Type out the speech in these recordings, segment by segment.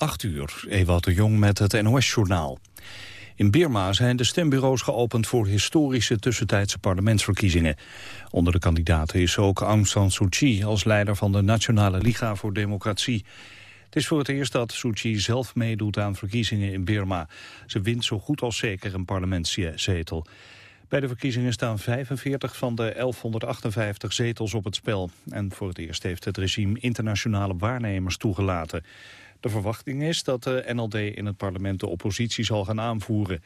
8 uur, Ewout de Jong met het NOS-journaal. In Birma zijn de stembureaus geopend voor historische tussentijdse parlementsverkiezingen. Onder de kandidaten is ook Aung San Suu Kyi als leider van de Nationale Liga voor Democratie. Het is voor het eerst dat Suu Kyi zelf meedoet aan verkiezingen in Birma. Ze wint zo goed als zeker een parlementszetel. Bij de verkiezingen staan 45 van de 1158 zetels op het spel. En voor het eerst heeft het regime internationale waarnemers toegelaten. De verwachting is dat de NLD in het parlement de oppositie zal gaan aanvoeren.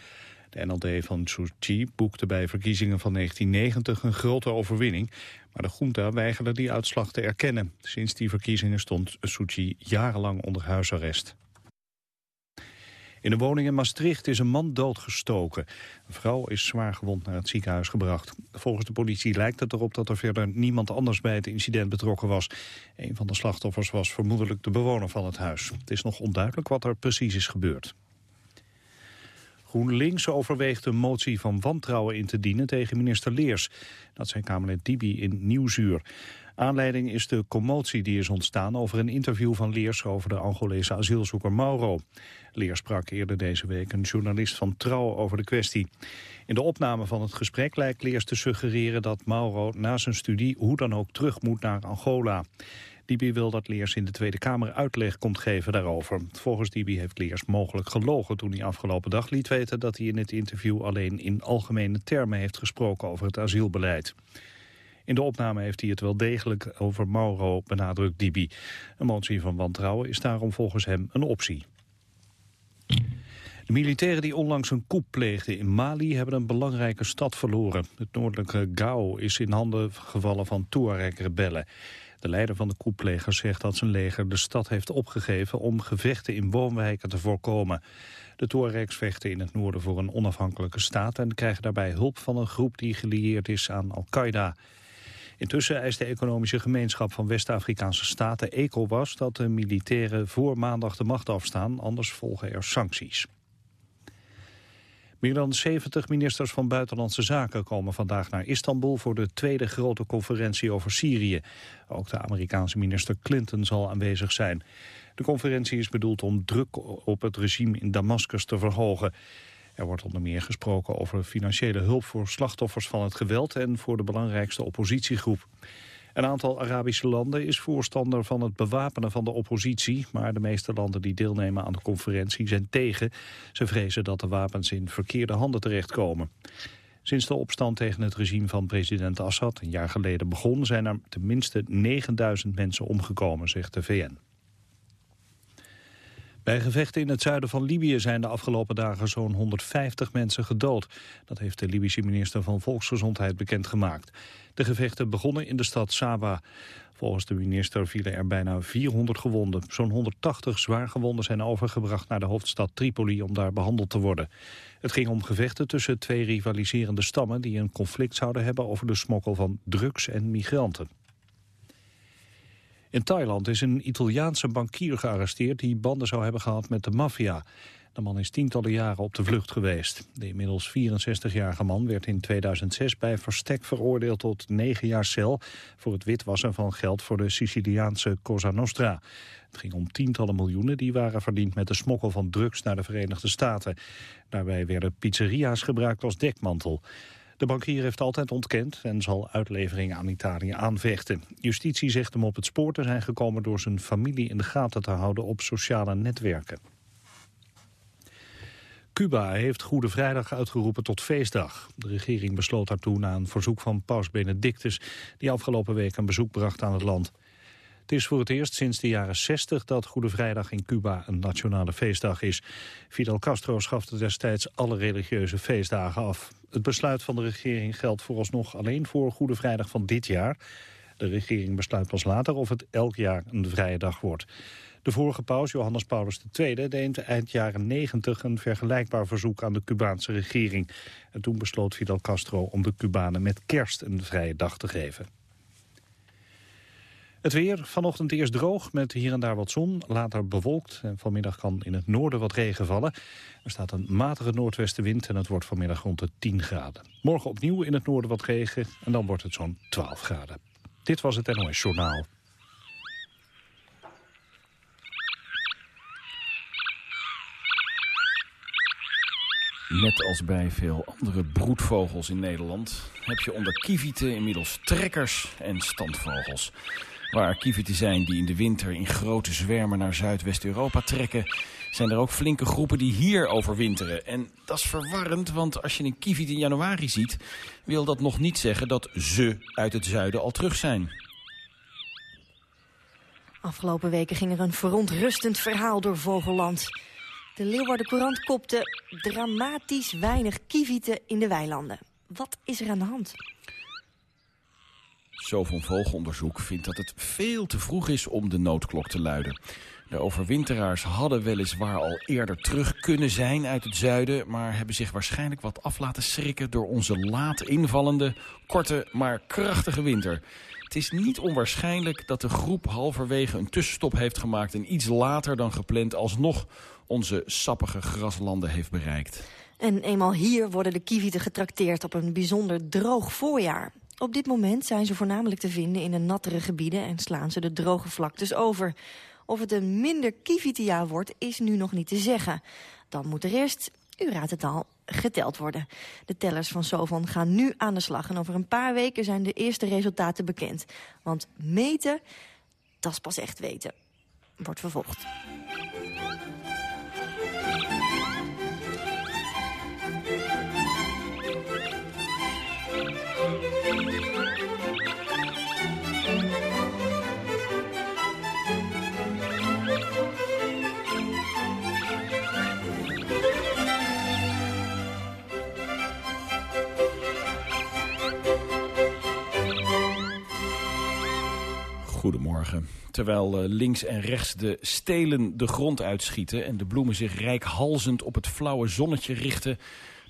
De NLD van Suu boekte bij verkiezingen van 1990 een grote overwinning. Maar de junta weigerde die uitslag te erkennen. Sinds die verkiezingen stond Suu jarenlang onder huisarrest. In een woning in Maastricht is een man doodgestoken. Een vrouw is zwaar gewond naar het ziekenhuis gebracht. Volgens de politie lijkt het erop dat er verder niemand anders bij het incident betrokken was. Een van de slachtoffers was vermoedelijk de bewoner van het huis. Het is nog onduidelijk wat er precies is gebeurd. GroenLinks overweegt een motie van wantrouwen in te dienen tegen minister Leers. Dat zijn Kamerlid Dibi in Nieuwzuur. Aanleiding is de commotie die is ontstaan over een interview van Leers over de Angolese asielzoeker Mauro. Leers sprak eerder deze week een journalist van Trouw over de kwestie. In de opname van het gesprek lijkt Leers te suggereren dat Mauro na zijn studie hoe dan ook terug moet naar Angola. Dibi wil dat Leers in de Tweede Kamer uitleg komt geven daarover. Volgens Dibi heeft Leers mogelijk gelogen toen hij afgelopen dag liet weten dat hij in het interview alleen in algemene termen heeft gesproken over het asielbeleid. In de opname heeft hij het wel degelijk over Mauro, benadrukt Dibi. Een motie van wantrouwen is daarom volgens hem een optie. De militairen die onlangs een coup pleegden in Mali hebben een belangrijke stad verloren. Het noordelijke Gao is in handen gevallen van Tuareg-rebellen. De leider van de coupplegers zegt dat zijn leger de stad heeft opgegeven om gevechten in woonwijken te voorkomen. De Tuaregs vechten in het noorden voor een onafhankelijke staat en krijgen daarbij hulp van een groep die gelieerd is aan Al-Qaeda. Intussen eist de economische gemeenschap van West-Afrikaanse staten ECOWAS dat de militairen voor maandag de macht afstaan, anders volgen er sancties. Meer dan 70 ministers van Buitenlandse Zaken komen vandaag naar Istanbul voor de tweede grote conferentie over Syrië. Ook de Amerikaanse minister Clinton zal aanwezig zijn. De conferentie is bedoeld om druk op het regime in Damascus te verhogen. Er wordt onder meer gesproken over financiële hulp voor slachtoffers van het geweld en voor de belangrijkste oppositiegroep. Een aantal Arabische landen is voorstander van het bewapenen van de oppositie, maar de meeste landen die deelnemen aan de conferentie zijn tegen. Ze vrezen dat de wapens in verkeerde handen terechtkomen. Sinds de opstand tegen het regime van president Assad een jaar geleden begon... zijn er tenminste 9000 mensen omgekomen, zegt de VN. Bij gevechten in het zuiden van Libië zijn de afgelopen dagen zo'n 150 mensen gedood. Dat heeft de Libische minister van Volksgezondheid bekendgemaakt. De gevechten begonnen in de stad Saba. Volgens de minister vielen er bijna 400 gewonden. Zo'n 180 zwaargewonden zijn overgebracht naar de hoofdstad Tripoli om daar behandeld te worden. Het ging om gevechten tussen twee rivaliserende stammen die een conflict zouden hebben over de smokkel van drugs en migranten. In Thailand is een Italiaanse bankier gearresteerd die banden zou hebben gehad met de maffia. De man is tientallen jaren op de vlucht geweest. De inmiddels 64-jarige man werd in 2006 bij verstek veroordeeld tot negen jaar cel... voor het witwassen van geld voor de Siciliaanse Cosa Nostra. Het ging om tientallen miljoenen die waren verdiend met de smokkel van drugs naar de Verenigde Staten. Daarbij werden pizzeria's gebruikt als dekmantel. De bankier heeft altijd ontkend en zal uitlevering aan Italië aanvechten. Justitie zegt hem op het spoor te zijn gekomen door zijn familie in de gaten te houden op sociale netwerken. Cuba heeft Goede Vrijdag uitgeroepen tot feestdag. De regering besloot daartoe na een verzoek van paus Benedictus... die afgelopen week een bezoek bracht aan het land. Het is voor het eerst sinds de jaren 60 dat Goede Vrijdag in Cuba een nationale feestdag is. Fidel Castro schafte destijds alle religieuze feestdagen af. Het besluit van de regering geldt vooralsnog alleen voor Goede Vrijdag van dit jaar. De regering besluit pas later of het elk jaar een vrije dag wordt. De vorige paus, Johannes Paulus II, deed eind jaren 90 een vergelijkbaar verzoek aan de Cubaanse regering. En toen besloot Fidel Castro om de Cubanen met kerst een vrije dag te geven. Het weer, vanochtend eerst droog met hier en daar wat zon, later bewolkt. En vanmiddag kan in het noorden wat regen vallen. Er staat een matige noordwestenwind en het wordt vanmiddag rond de 10 graden. Morgen opnieuw in het noorden wat regen en dan wordt het zo'n 12 graden. Dit was het NOS Journaal. Net als bij veel andere broedvogels in Nederland... heb je onder kievieten inmiddels trekkers en standvogels. Waar kievieten zijn die in de winter in grote zwermen naar Zuidwest-Europa trekken... zijn er ook flinke groepen die hier overwinteren. En dat is verwarrend, want als je een kieviet in januari ziet... wil dat nog niet zeggen dat ze uit het zuiden al terug zijn. Afgelopen weken ging er een verontrustend verhaal door Vogelland. De Leeuwarden Courant kopte dramatisch weinig kievieten in de weilanden. Wat is er aan de hand? Zo van Vogelonderzoek vindt dat het veel te vroeg is om de noodklok te luiden. De overwinteraars hadden weliswaar al eerder terug kunnen zijn uit het zuiden... maar hebben zich waarschijnlijk wat af laten schrikken... door onze laat invallende, korte, maar krachtige winter. Het is niet onwaarschijnlijk dat de groep halverwege een tussenstop heeft gemaakt... en iets later dan gepland alsnog onze sappige graslanden heeft bereikt. En eenmaal hier worden de kievieten getrakteerd op een bijzonder droog voorjaar. Op dit moment zijn ze voornamelijk te vinden in de nattere gebieden... en slaan ze de droge vlaktes over. Of het een minder kievietenjaar wordt, is nu nog niet te zeggen. Dan moet er eerst, u raadt het al, geteld worden. De tellers van Sovon gaan nu aan de slag... en over een paar weken zijn de eerste resultaten bekend. Want meten, dat is pas echt weten. Wordt vervolgd. Goedemorgen. Terwijl eh, links en rechts de stelen de grond uitschieten... en de bloemen zich rijkhalzend op het flauwe zonnetje richten...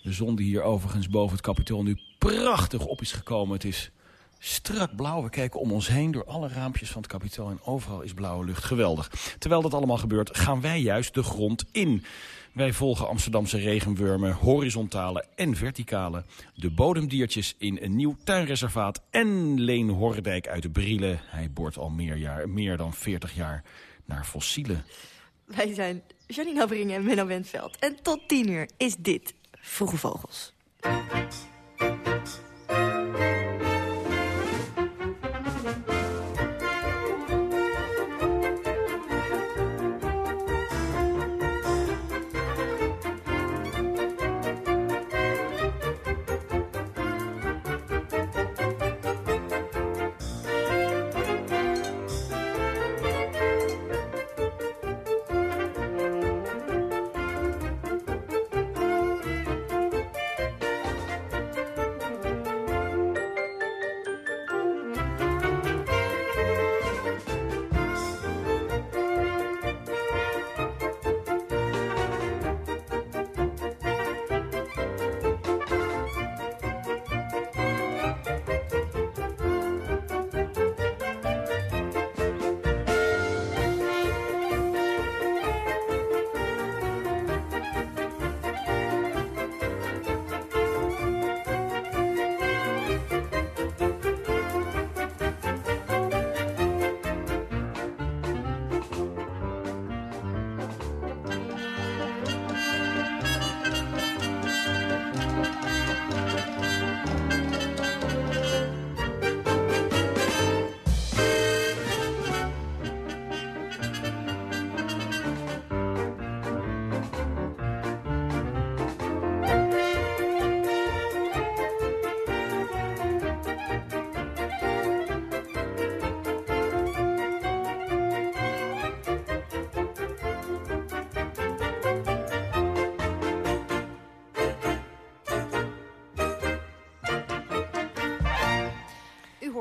de zon die hier overigens boven het kapitool nu prachtig op is gekomen. Het is strak blauw. We kijken om ons heen door alle raampjes van het kapitool... en overal is blauwe lucht. Geweldig. Terwijl dat allemaal gebeurt, gaan wij juist de grond in... Wij volgen Amsterdamse regenwormen, horizontale en verticale. De bodemdiertjes in een nieuw tuinreservaat. En Leen Hordijk uit de Brielen. Hij boort al meer, jaar, meer dan 40 jaar naar fossielen. Wij zijn Janine Habberingen en Menno Wentveld. En tot 10 uur is dit Vroege Vogels.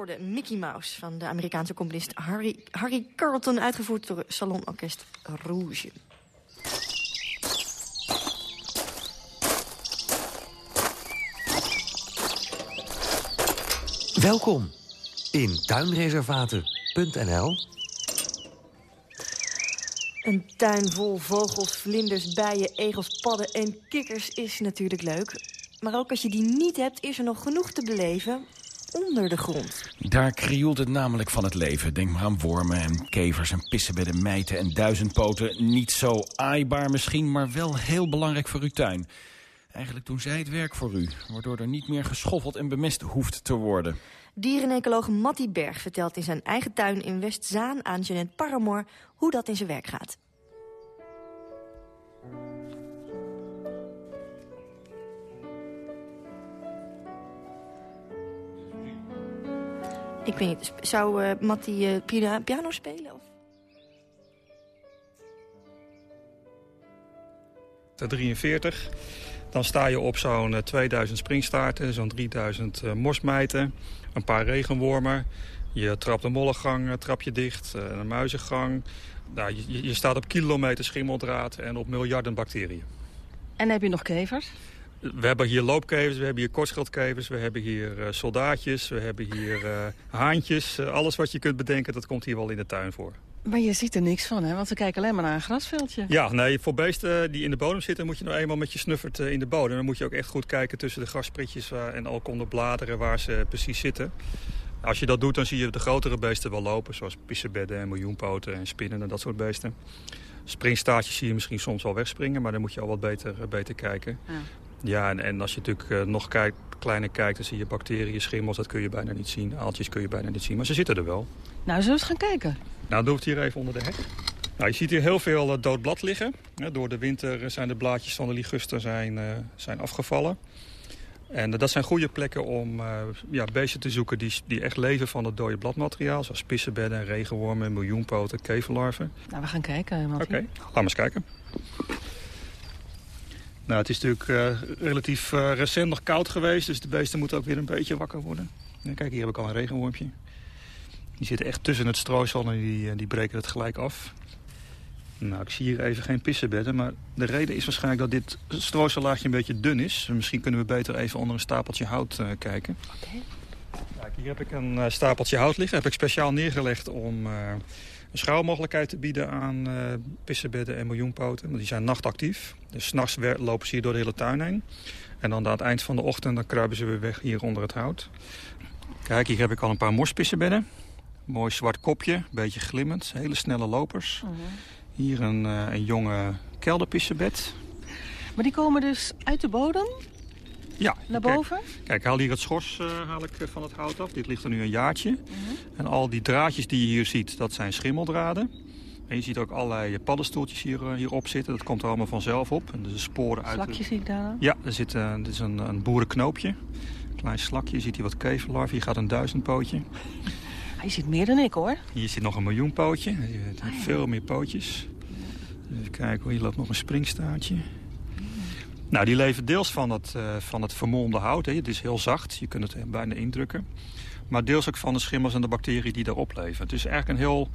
Hoorde Mickey Mouse van de Amerikaanse componist Harry, Harry Carlton... uitgevoerd door Salonorkest Rouge. Welkom in tuinreservaten.nl Een tuin vol vogels, vlinders, bijen, egels, padden en kikkers is natuurlijk leuk. Maar ook als je die niet hebt, is er nog genoeg te beleven onder de grond. Daar krioelt het namelijk van het leven. Denk maar aan wormen en kevers en pissenbedden, mijten en duizendpoten. Niet zo aaibaar misschien, maar wel heel belangrijk voor uw tuin. Eigenlijk doen zij het werk voor u, waardoor er niet meer geschoffeld en bemest hoeft te worden. Dierenecoloog Matty Berg vertelt in zijn eigen tuin in Westzaan aan Jeanette Paramore hoe dat in zijn werk gaat. Ik weet niet, zou uh, Matty uh, piano, piano spelen? Of? De 43. Dan sta je op zo'n 2000 springstaarten, zo'n 3000 uh, mosmijten, een paar regenwormen. Je trapt een mollengang, trap je dicht, een muizengang. Nou, je, je staat op kilometer schimmeldraad en op miljarden bacteriën. En heb je nog kevers? We hebben hier loopkevers, we hebben hier kortschildkevers, we hebben hier uh, soldaatjes, we hebben hier uh, haantjes. Uh, alles wat je kunt bedenken, dat komt hier wel in de tuin voor. Maar je ziet er niks van, hè? Want we kijken alleen maar naar een grasveldje. Ja, nee, voor beesten die in de bodem zitten... moet je nou eenmaal met je snuffert in de bodem. Dan moet je ook echt goed kijken tussen de graspritjes en ook onder bladeren waar ze precies zitten. Als je dat doet, dan zie je de grotere beesten wel lopen. Zoals pissebedden en miljoenpoten en spinnen en dat soort beesten. Springstaartjes zie je misschien soms wel wegspringen, maar dan moet je al wat beter, beter kijken. Ja. Ja, en, en, als je natuurlijk uh, nog kijkt, kleiner kijkt, dan zie je bacteriën, schimmels, dat kun je bijna niet zien. Aaltjes kun je bijna niet zien, maar ze zitten er wel. Nou, zullen we eens gaan kijken? Nou, doe het hier even onder de hek. Nou, je ziet hier heel veel uh, dood blad liggen. Door de winter zijn de blaadjes van de liguster zijn, zijn afgevallen. En dat zijn goede plekken om ja, beesten te zoeken die, die echt leven van het dode bladmateriaal. Zoals pissenbedden, regenwormen, miljoenpoten, kevellarven. Nou, we gaan kijken. Oké, okay. laten we eens kijken. Nou, het is natuurlijk uh, relatief uh, recent nog koud geweest, dus de beesten moeten ook weer een beetje wakker worden. Ja, kijk, hier heb ik al een regenwormpje. Die zitten echt tussen het strooisel en die, die breken het gelijk af. Nou, ik zie hier even geen pissenbedden, maar de reden is waarschijnlijk dat dit strooisellaagje een beetje dun is. Misschien kunnen we beter even onder een stapeltje hout kijken. Okay. Kijk, hier heb ik een stapeltje hout liggen. heb ik speciaal neergelegd om een schuilmogelijkheid te bieden aan uh, pissenbedden en miljoenpoten. Want die zijn nachtactief. Dus s'nachts lopen ze hier door de hele tuin heen. En dan aan het eind van de ochtend dan kruipen ze weer weg hier onder het hout. Kijk, hier heb ik al een paar mospissenbedden. Mooi zwart kopje, een beetje glimmend. Hele snelle lopers. Uh -huh. Hier een, uh, een jonge kelderpissenbed. Maar die komen dus uit de bodem? Ja. Naar boven? Kijk, kijk, haal hier het schors uh, haal ik van het hout af. Dit ligt er nu een jaartje. Uh -huh. En al die draadjes die je hier ziet, dat zijn schimmeldraden. En je ziet ook allerlei paddenstoeltjes hier, uh, hierop zitten. Dat komt er allemaal vanzelf op. En de sporen uit. Slakje zie ik daar? Ja, er zit, uh, dit is een, een boerenknoopje. Een klein slakje. Je ziet hier wat kevellarven. Hier gaat een duizendpootje. Je ziet meer dan ik hoor. Hier zit nog een miljoenpootje. Je hebt ah, ja. veel meer pootjes. Even kijken, hier loopt nog een springstaartje. Nou, die leven deels van het, uh, van het vermolmde hout. Hè. Het is heel zacht, je kunt het bijna indrukken. Maar deels ook van de schimmels en de bacteriën die daarop leven. Het is eigenlijk een heel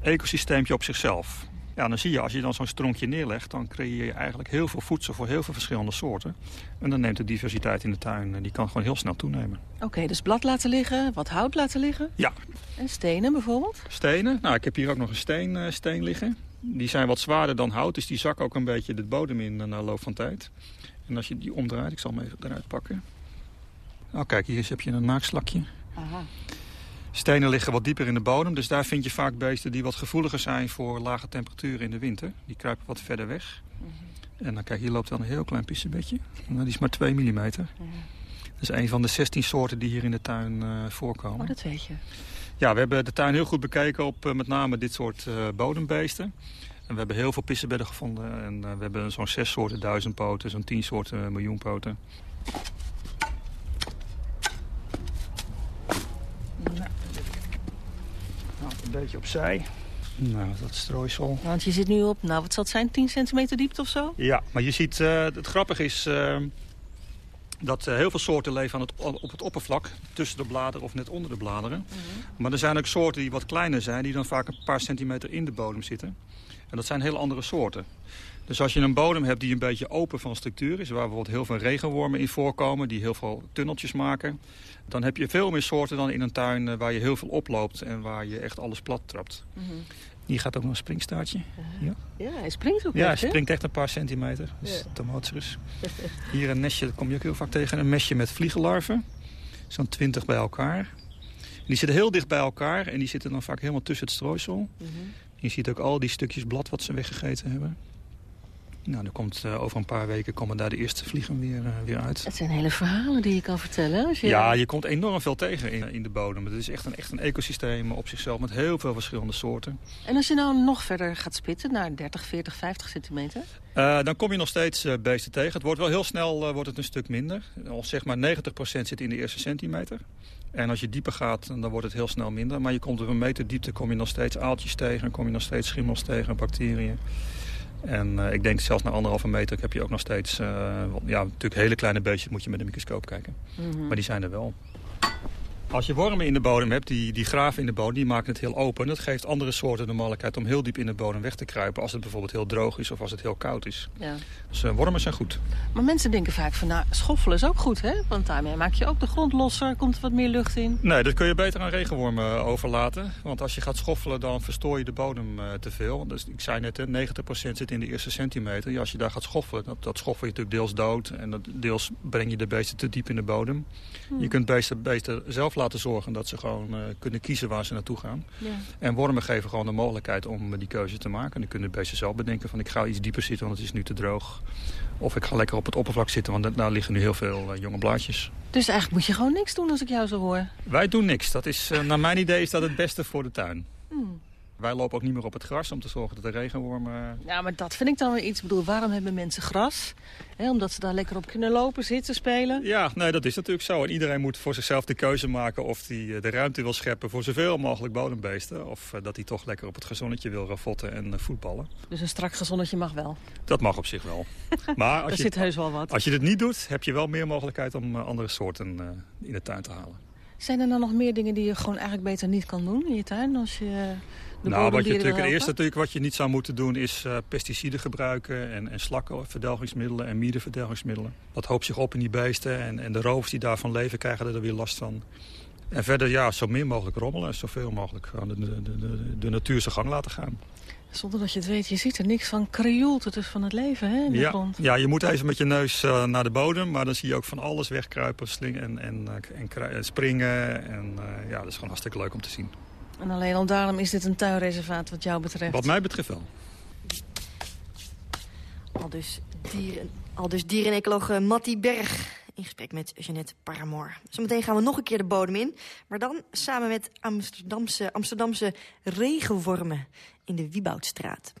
ecosysteempje op zichzelf. Ja, dan zie je, als je dan zo'n stronkje neerlegt... dan creëer je eigenlijk heel veel voedsel voor heel veel verschillende soorten. En dan neemt de diversiteit in de tuin, die kan gewoon heel snel toenemen. Oké, okay, dus blad laten liggen, wat hout laten liggen? Ja. En stenen bijvoorbeeld? Stenen? Nou, ik heb hier ook nog een steen, uh, steen liggen. Die zijn wat zwaarder dan hout, dus die zakken ook een beetje de bodem in na loop van tijd. En als je die omdraait, ik zal hem even eruit pakken. Nou kijk, hier heb je een naakslakje. Aha. Stenen liggen wat dieper in de bodem, dus daar vind je vaak beesten die wat gevoeliger zijn voor lage temperaturen in de winter. Die kruipen wat verder weg. Mm -hmm. En dan kijk, hier loopt dan een heel klein pissebedje. Nou, die is maar 2 mm. Mm -hmm. Dat is een van de 16 soorten die hier in de tuin uh, voorkomen. Oh, dat weet je. Ja, we hebben de tuin heel goed bekeken op uh, met name dit soort uh, bodembeesten. En we hebben heel veel pissebedden gevonden. En uh, we hebben zo'n zes soorten duizendpoten, zo'n tien soorten miljoenpoten. Nou, een beetje opzij. Nou, dat strooisel. Want je zit nu op, nou wat zal het zijn, 10 centimeter diepte of zo? Ja, maar je ziet, uh, het grappige is uh, dat uh, heel veel soorten leven aan het, op het oppervlak. Tussen de bladeren of net onder de bladeren. Mm -hmm. Maar er zijn ook soorten die wat kleiner zijn, die dan vaak een paar centimeter in de bodem zitten. En dat zijn heel andere soorten. Dus als je een bodem hebt die een beetje open van structuur is... waar bijvoorbeeld heel veel regenwormen in voorkomen... die heel veel tunneltjes maken... dan heb je veel meer soorten dan in een tuin waar je heel veel oploopt... en waar je echt alles plat trapt. Mm -hmm. Hier gaat ook nog een springstaartje. Uh, ja. ja, hij springt ook Ja, hij springt echt een paar centimeter. Dat is ja. Hier een nestje, daar kom je ook heel vaak tegen. Een mesje met vliegenlarven. Zo'n twintig bij elkaar. Die zitten heel dicht bij elkaar en die zitten dan vaak helemaal tussen het strooisel. -hmm. Je ziet ook al die stukjes blad wat ze weggegeten hebben. Nou, dan komt, uh, over een paar weken komen daar de eerste vliegen weer, uh, weer uit. Het zijn hele verhalen die je kan vertellen. Als je... Ja, je komt enorm veel tegen in, in de bodem. Het is echt een, echt een ecosysteem op zichzelf met heel veel verschillende soorten. En als je nou nog verder gaat spitten naar 30, 40, 50 centimeter? Uh, dan kom je nog steeds beesten tegen. Het wordt wel heel snel wordt het een stuk minder. Al zeg maar 90% zit in de eerste centimeter. En als je dieper gaat, dan wordt het heel snel minder. Maar je komt op een meter diepte kom je nog steeds aaltjes tegen. kom je nog steeds schimmels tegen, bacteriën. En uh, ik denk zelfs na anderhalve meter heb je ook nog steeds... Uh, ja, natuurlijk hele kleine beestjes moet je met een microscoop kijken. Mm -hmm. Maar die zijn er wel. Als je wormen in de bodem hebt, die, die graven in de bodem, die maken het heel open. Dat geeft andere soorten de mogelijkheid om heel diep in de bodem weg te kruipen... als het bijvoorbeeld heel droog is of als het heel koud is. Ja. Dus uh, wormen zijn goed. Maar mensen denken vaak van, nou, schoffelen is ook goed, hè? Want daarmee maak je ook de grond losser, komt er wat meer lucht in. Nee, dat kun je beter aan regenwormen overlaten. Want als je gaat schoffelen, dan verstoor je de bodem uh, te veel. Dus ik zei net, hè, 90% zit in de eerste centimeter. Ja, als je daar gaat schoffelen, dat, dat schoffel je natuurlijk deels dood... en dat deels breng je de beesten te diep in de bodem. Hmm. Je kunt beesten, beesten zelf laten laten zorgen dat ze gewoon uh, kunnen kiezen waar ze naartoe gaan. Ja. En wormen geven gewoon de mogelijkheid om die keuze te maken. En dan kunnen beesten zelf bedenken van ik ga iets dieper zitten, want het is nu te droog. Of ik ga lekker op het oppervlak zitten, want daar liggen nu heel veel uh, jonge blaadjes. Dus eigenlijk moet je gewoon niks doen als ik jou zo hoor? Wij doen niks. Dat is, naar mijn idee is dat het beste voor de tuin. Hmm. Wij lopen ook niet meer op het gras om te zorgen dat de regenwormen... Ja, maar dat vind ik dan weer iets. Ik bedoel, waarom hebben mensen gras? omdat ze daar lekker op kunnen lopen, zitten, spelen? Ja, nee, dat is natuurlijk zo. En iedereen moet voor zichzelf de keuze maken of hij eh, de ruimte wil scheppen voor zoveel mogelijk bodembeesten. Of eh, dat hij toch lekker op het gezonnetje wil ravotten en voetballen. Dus een strak gezonnetje mag wel? Dat mag op zich wel. maar als er je, zit heus wel wat. Als je dit niet doet, heb je wel meer mogelijkheid om andere soorten in de tuin te halen. Zijn er dan nog meer dingen die je gewoon eigenlijk beter niet kan doen in je tuin? Als je nou, wat je natuurlijk, het eerste natuurlijk wat je niet zou moeten doen is uh, pesticiden gebruiken en, en slakkenverdelgingsmiddelen en mierenverdelgingsmiddelen. Dat hoopt zich op in die beesten en, en de rovers die daarvan leven krijgen er weer last van. En verder ja, zo min mogelijk rommelen en zoveel mogelijk de, de, de, de natuur zijn gang laten gaan. Zonder dat je het weet, je ziet er niks van krioelte dus van het leven hè, in de ja, grond. Ja, je moet even met je neus uh, naar de bodem, maar dan zie je ook van alles wegkruipen, slingen en, en, en, en springen. En uh, ja, dat is gewoon hartstikke leuk om te zien. En alleen al daarom is dit een tuinreservaat wat jou betreft? Wat mij betreft wel. Al dus, dieren, al dus dierenecoloog eh, Matti Berg in gesprek met Jeannette Paramoor. Zometeen gaan we nog een keer de bodem in. Maar dan samen met Amsterdamse, Amsterdamse regenwormen in de Wieboudstraat.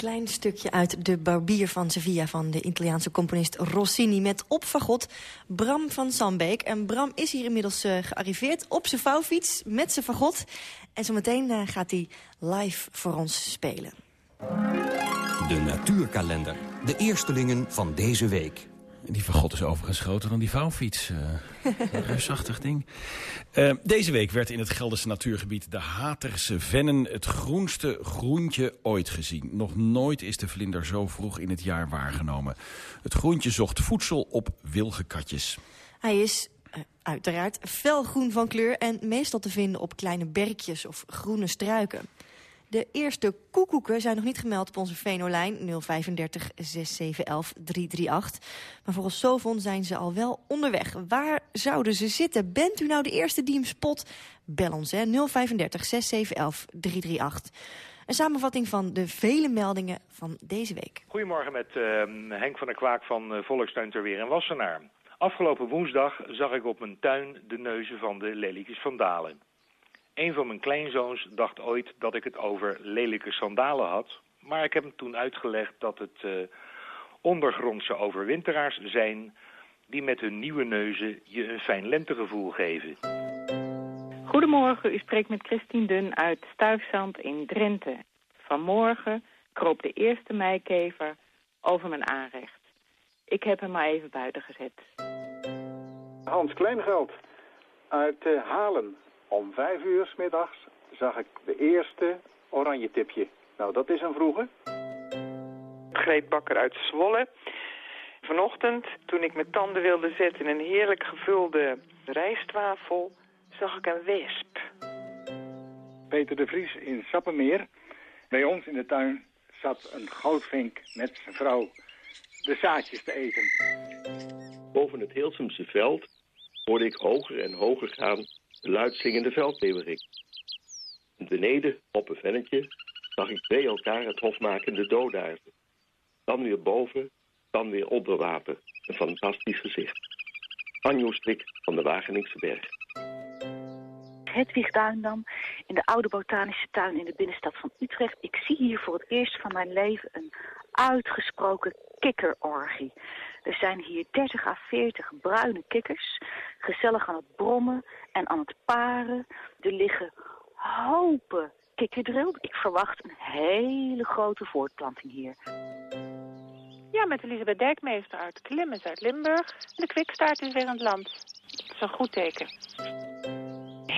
Klein stukje uit De Barbier van Sevilla... van de Italiaanse componist Rossini met opfagot Bram van Sambeek. En Bram is hier inmiddels uh, gearriveerd op zijn vouwfiets met zijn fagot. En zometeen uh, gaat hij live voor ons spelen. De natuurkalender. De eerstelingen van deze week. Die van God is overigens groter dan die vouwfiets. Uh, een reusachtig ding. Uh, deze week werd in het Gelderse natuurgebied de Haterse Vennen... het groenste groentje ooit gezien. Nog nooit is de vlinder zo vroeg in het jaar waargenomen. Het groentje zocht voedsel op wilgenkatjes. Hij is uh, uiteraard felgroen van kleur... en meestal te vinden op kleine berkjes of groene struiken. De eerste koekoeken zijn nog niet gemeld op onze Venolijn 035 6711 338. Maar volgens Sovon zijn ze al wel onderweg. Waar zouden ze zitten? Bent u nou de eerste die hem spot? Bel ons, hè, 035 6711 338. Een samenvatting van de vele meldingen van deze week. Goedemorgen met uh, Henk van der Kwaak van uh, Volkstuin ter Weer in Wassenaar. Afgelopen woensdag zag ik op mijn tuin de neuzen van de leliekjes van Dalen. Een van mijn kleinzoons dacht ooit dat ik het over lelijke sandalen had. Maar ik heb hem toen uitgelegd dat het uh, ondergrondse overwinteraars zijn... die met hun nieuwe neuzen je een fijn lentegevoel geven. Goedemorgen, u spreekt met Christine Dun uit Stuifzand in Drenthe. Vanmorgen kroop de eerste meikever over mijn aanrecht. Ik heb hem maar even buiten gezet. Hans Kleingeld uit uh, Halen. Om vijf uur s middags zag ik de eerste oranje tipje. Nou, dat is een vroege. Greet Bakker uit Zwolle. Vanochtend, toen ik mijn tanden wilde zetten in een heerlijk gevulde rijstwafel, zag ik een wesp. Peter de Vries in Sappemeer. Bij ons in de tuin zat een goudvink met zijn vrouw de zaadjes te eten. Boven het Hilsumse veld hoorde ik hoger en hoger gaan de luidzingende veldleeuwerik. En beneden, op een vennetje, zag ik twee elkaar het hofmakende. Dan weer boven, dan weer onder water. Een fantastisch gezicht. Anjo Strik van de Wageningse Berg. Hedwig Duindam in de oude botanische tuin in de binnenstad van Utrecht. Ik zie hier voor het eerst van mijn leven een uitgesproken kikkerorgie. Er zijn hier 30 à 40 bruine kikkers, gezellig aan het brommen en aan het paren. Er liggen hopen kikkerdril. Ik verwacht een hele grote voortplanting hier. Ja, met Elisabeth Dijkmeester uit Klimmen, uit Limburg. De kwikstaart is weer aan het land. Dat is een goed teken.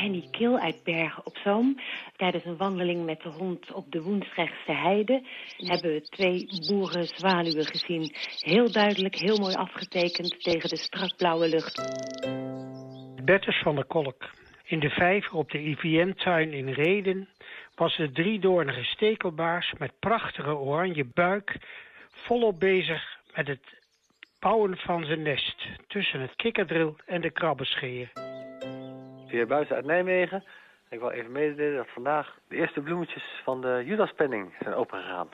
Henny Kil uit Bergen op Zoom. Tijdens een wandeling met de hond op de Woensrechtse heide... hebben we twee boeren zwaluwen gezien. Heel duidelijk, heel mooi afgetekend tegen de strakblauwe lucht. Bertus van der Kolk. In de vijver op de IVN-tuin in Reden... was de driedoornige stekelbaars met prachtige oranje buik... volop bezig met het bouwen van zijn nest... tussen het kikkerdril en de krabbenscheer de heer Buijs uit Nijmegen. Ik wil even mededelen dat vandaag de eerste bloemetjes van de Judaspenning zijn opengegaan.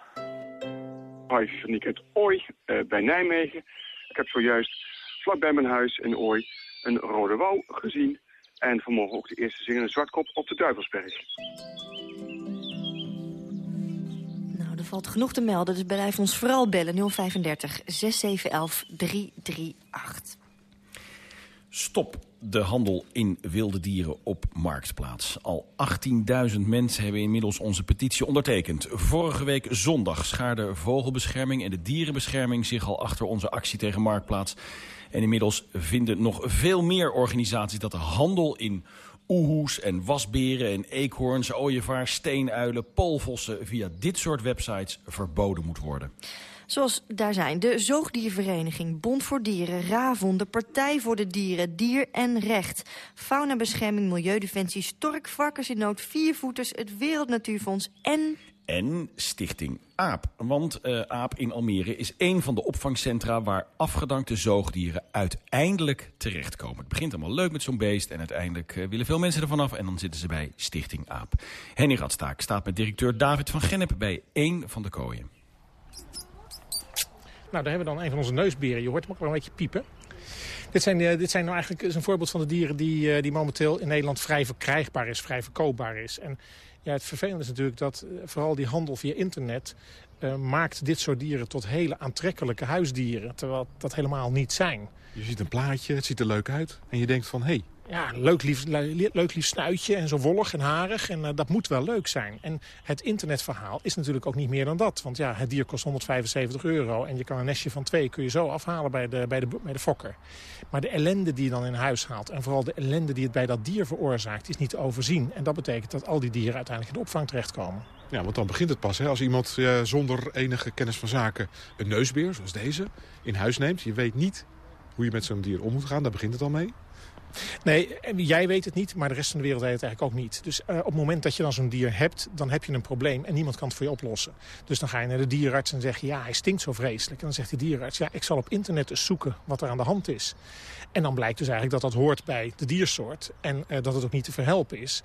Hoi, ik uit Ooi uh, bij Nijmegen. Ik heb zojuist vlakbij mijn huis in Ooi een rode wouw gezien. En vanmorgen ook de eerste zingende zwartkop op de Duivelsberg. Nou, er valt genoeg te melden, dus blijf ons vooral bellen 035 6711 338. Stop de handel in wilde dieren op Marktplaats. Al 18.000 mensen hebben inmiddels onze petitie ondertekend. Vorige week zondag schaarde Vogelbescherming en de Dierenbescherming... zich al achter onze actie tegen Marktplaats. En inmiddels vinden nog veel meer organisaties dat de handel in oehoes en wasberen en eekhoorns, ooievaars, steenuilen, poolvossen... via dit soort websites verboden moet worden. Zoals daar zijn de Zoogdiervereniging, Bond voor Dieren, RAVON... de Partij voor de Dieren, Dier en Recht... Faunabescherming, Milieudefensie, Stork, Varkens in Nood... Viervoeters, het Wereld Natuurfonds en... En Stichting AAP. Want uh, AAP in Almere is een van de opvangcentra... waar afgedankte zoogdieren uiteindelijk terechtkomen. Het begint allemaal leuk met zo'n beest... en uiteindelijk uh, willen veel mensen ervan af... en dan zitten ze bij Stichting AAP. Henny Radstaak staat met directeur David van Gennep... bij één van de kooien. Nou, daar hebben we dan een van onze neusberen. Je hoort hem ook wel een beetje piepen. Dit zijn, uh, dit zijn nou eigenlijk een voorbeeld van de dieren die, uh, die momenteel in Nederland vrij verkrijgbaar is, vrij verkoopbaar is. En ja, het vervelende is natuurlijk dat vooral die handel via internet maakt dit soort dieren tot hele aantrekkelijke huisdieren. Terwijl dat helemaal niet zijn. Je ziet een plaatje, het ziet er leuk uit en je denkt van hé, hey, ja, leuk lief, leuk lief snuitje en zo wollig en harig. En uh, dat moet wel leuk zijn. En het internetverhaal is natuurlijk ook niet meer dan dat. Want ja, het dier kost 175 euro. En je kan een nestje van twee kun je zo afhalen bij de, bij de, bij de fokker. Maar de ellende die je dan in huis haalt... en vooral de ellende die het bij dat dier veroorzaakt... is niet te overzien. En dat betekent dat al die dieren uiteindelijk in de opvang terechtkomen. Ja, want dan begint het pas. Hè? Als iemand zonder enige kennis van zaken een neusbeer, zoals deze, in huis neemt. Je weet niet hoe je met zo'n dier om moet gaan. Daar begint het al mee. Nee, jij weet het niet, maar de rest van de wereld weet het eigenlijk ook niet. Dus uh, op het moment dat je dan zo'n dier hebt, dan heb je een probleem en niemand kan het voor je oplossen. Dus dan ga je naar de dierenarts en zeg je, ja, hij stinkt zo vreselijk. En dan zegt de dierenarts, ja, ik zal op internet eens zoeken wat er aan de hand is. En dan blijkt dus eigenlijk dat dat hoort bij de diersoort en uh, dat het ook niet te verhelpen is.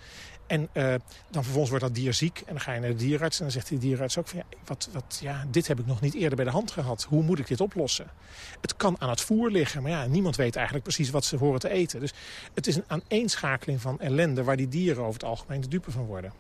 En uh, dan vervolgens wordt dat dier ziek. En dan ga je naar de dierenarts. En dan zegt die dierenarts ook van... Ja, wat, wat, ja, dit heb ik nog niet eerder bij de hand gehad. Hoe moet ik dit oplossen? Het kan aan het voer liggen. Maar ja, niemand weet eigenlijk precies wat ze horen te eten. Dus het is een aaneenschakeling van ellende... waar die dieren over het algemeen de dupe van worden.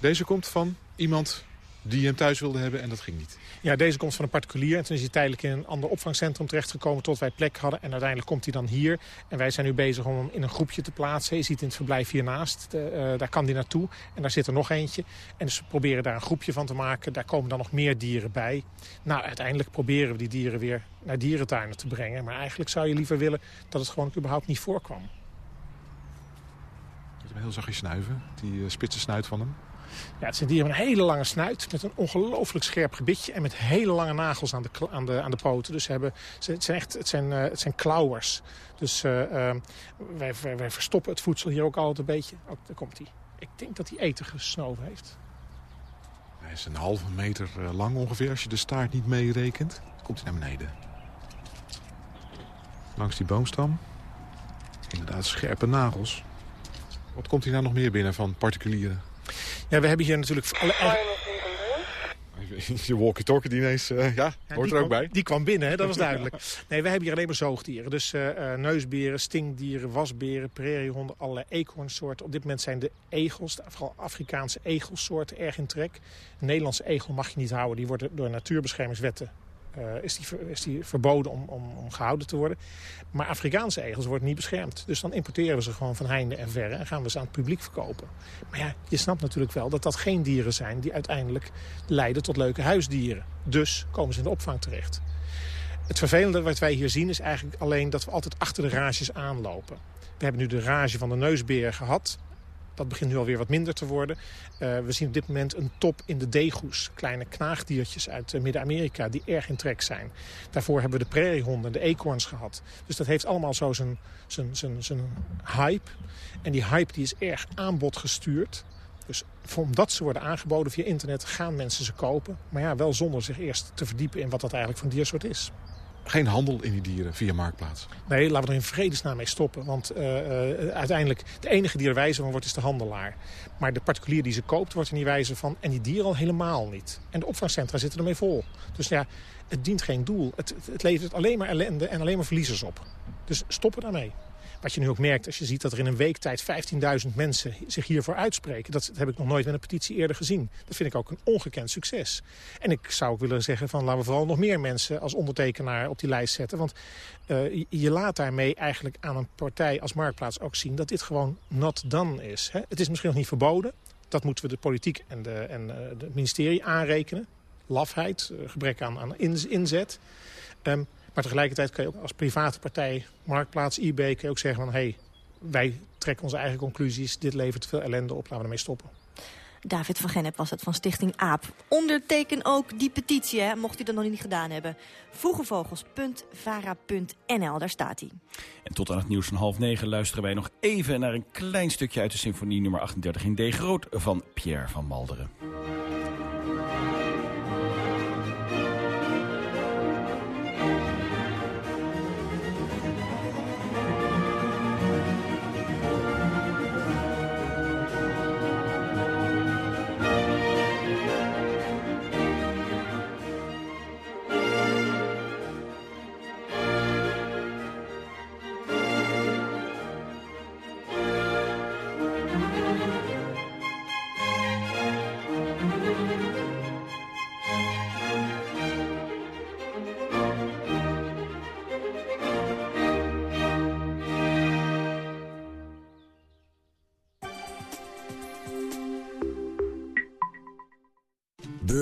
Deze komt van iemand die hem thuis wilde hebben en dat ging niet. Ja, deze komt van een particulier. En toen is hij tijdelijk in een ander opvangcentrum terechtgekomen tot wij plek hadden. En uiteindelijk komt hij dan hier. En wij zijn nu bezig om hem in een groepje te plaatsen. Je ziet in het verblijf hiernaast. De, uh, daar kan hij naartoe. En daar zit er nog eentje. En dus we proberen daar een groepje van te maken. Daar komen dan nog meer dieren bij. Nou, uiteindelijk proberen we die dieren weer naar dierentuinen te brengen. Maar eigenlijk zou je liever willen dat het gewoon überhaupt niet voorkwam. Je hebt heel zachtje snuiven. Die uh, spitse snuit van hem. Ja, het zijn dieren met een hele lange snuit, met een ongelooflijk scherp gebitje... en met hele lange nagels aan de, aan de, aan de poten. Dus ze hebben, ze, het zijn echt het zijn, uh, het zijn klauwers. Dus uh, uh, wij, wij, wij, verstoppen het voedsel hier ook altijd een beetje. Oh, daar komt hij. Ik denk dat hij eten gesnoven heeft. Hij is een halve meter lang ongeveer, als je de staart niet meerekent. komt hij naar beneden. Langs die boomstam. Inderdaad, scherpe nagels. Wat komt hij nou nog meer binnen van particulieren? Ja, we hebben hier natuurlijk... Alle... Je walkie-talkie die ineens, uh, ja, ja, hoort er ook kwam, bij. Die kwam binnen, hè? dat was duidelijk. Nee, we hebben hier alleen maar zoogdieren. Dus uh, uh, neusberen, stinkdieren, wasberen, prairiehonden, allerlei eekhoornsoorten. Op dit moment zijn de egels, vooral Afrikaanse egelsoorten, erg in trek. Een Nederlandse egel mag je niet houden. Die worden door natuurbeschermingswetten uh, is, die, is die verboden om, om, om, gehouden te worden. Maar Afrikaanse egels worden niet beschermd. Dus dan importeren we ze gewoon van heinde en verre en gaan we ze aan het publiek verkopen. Maar ja, je snapt natuurlijk wel dat dat geen dieren zijn die uiteindelijk leiden tot leuke huisdieren. Dus komen ze in de opvang terecht. Het vervelende wat wij hier zien is eigenlijk alleen dat we altijd achter de rages aanlopen. We hebben nu de rage van de neusbeer gehad. Dat begint nu alweer wat minder te worden. Uh, we zien op dit moment een top in de degoes. Kleine knaagdiertjes uit uh, Midden-Amerika die erg in trek zijn. Daarvoor hebben we de prairiehonden, de eekhoorns gehad. Dus dat heeft allemaal zo zijn hype. En die hype die is erg aanbodgestuurd. Dus omdat ze worden aangeboden via internet gaan mensen ze kopen. Maar ja, wel zonder zich eerst te verdiepen in wat dat eigenlijk voor diersoort is geen handel in die dieren via Marktplaats? Nee, laten we er in vredesnaam mee stoppen. Want uh, uiteindelijk, de enige die er wijzer van wordt, is de handelaar. Maar de particulier die ze koopt, wordt er niet wijzer van. En die dieren al helemaal niet. En de opvangcentra zitten ermee vol. Dus ja, het dient geen doel. Het, het levert alleen maar ellende en alleen maar verliezers op. Dus stoppen daarmee. Wat je nu ook merkt, als je ziet dat er in een week tijd 15.000 mensen zich hiervoor uitspreken. Dat heb ik nog nooit met een petitie eerder gezien. Dat vind ik ook een ongekend succes. En ik zou ook willen zeggen van laten we vooral nog meer mensen als ondertekenaar op die lijst zetten. Want uh, je laat daarmee eigenlijk aan een partij als Marktplaats ook zien dat dit gewoon not done is. Hè? Het is misschien nog niet verboden. Dat moeten we de politiek en, de, en het ministerie aanrekenen. Lafheid, uh, gebrek aan, aan inzet. Um, maar tegelijkertijd kan je ook als private partij, Marktplaats, eBay... kan je ook zeggen van, hé, hey, wij trekken onze eigen conclusies. Dit levert veel ellende op, laten we ermee stoppen. David van Gennep was het van Stichting AAP. Onderteken ook die petitie, hè, mocht u dat nog niet gedaan hebben. Vroegevogels.vara.nl, daar staat hij. En tot aan het nieuws van half negen luisteren wij nog even... naar een klein stukje uit de symfonie nummer 38 in D groot van Pierre van Malderen.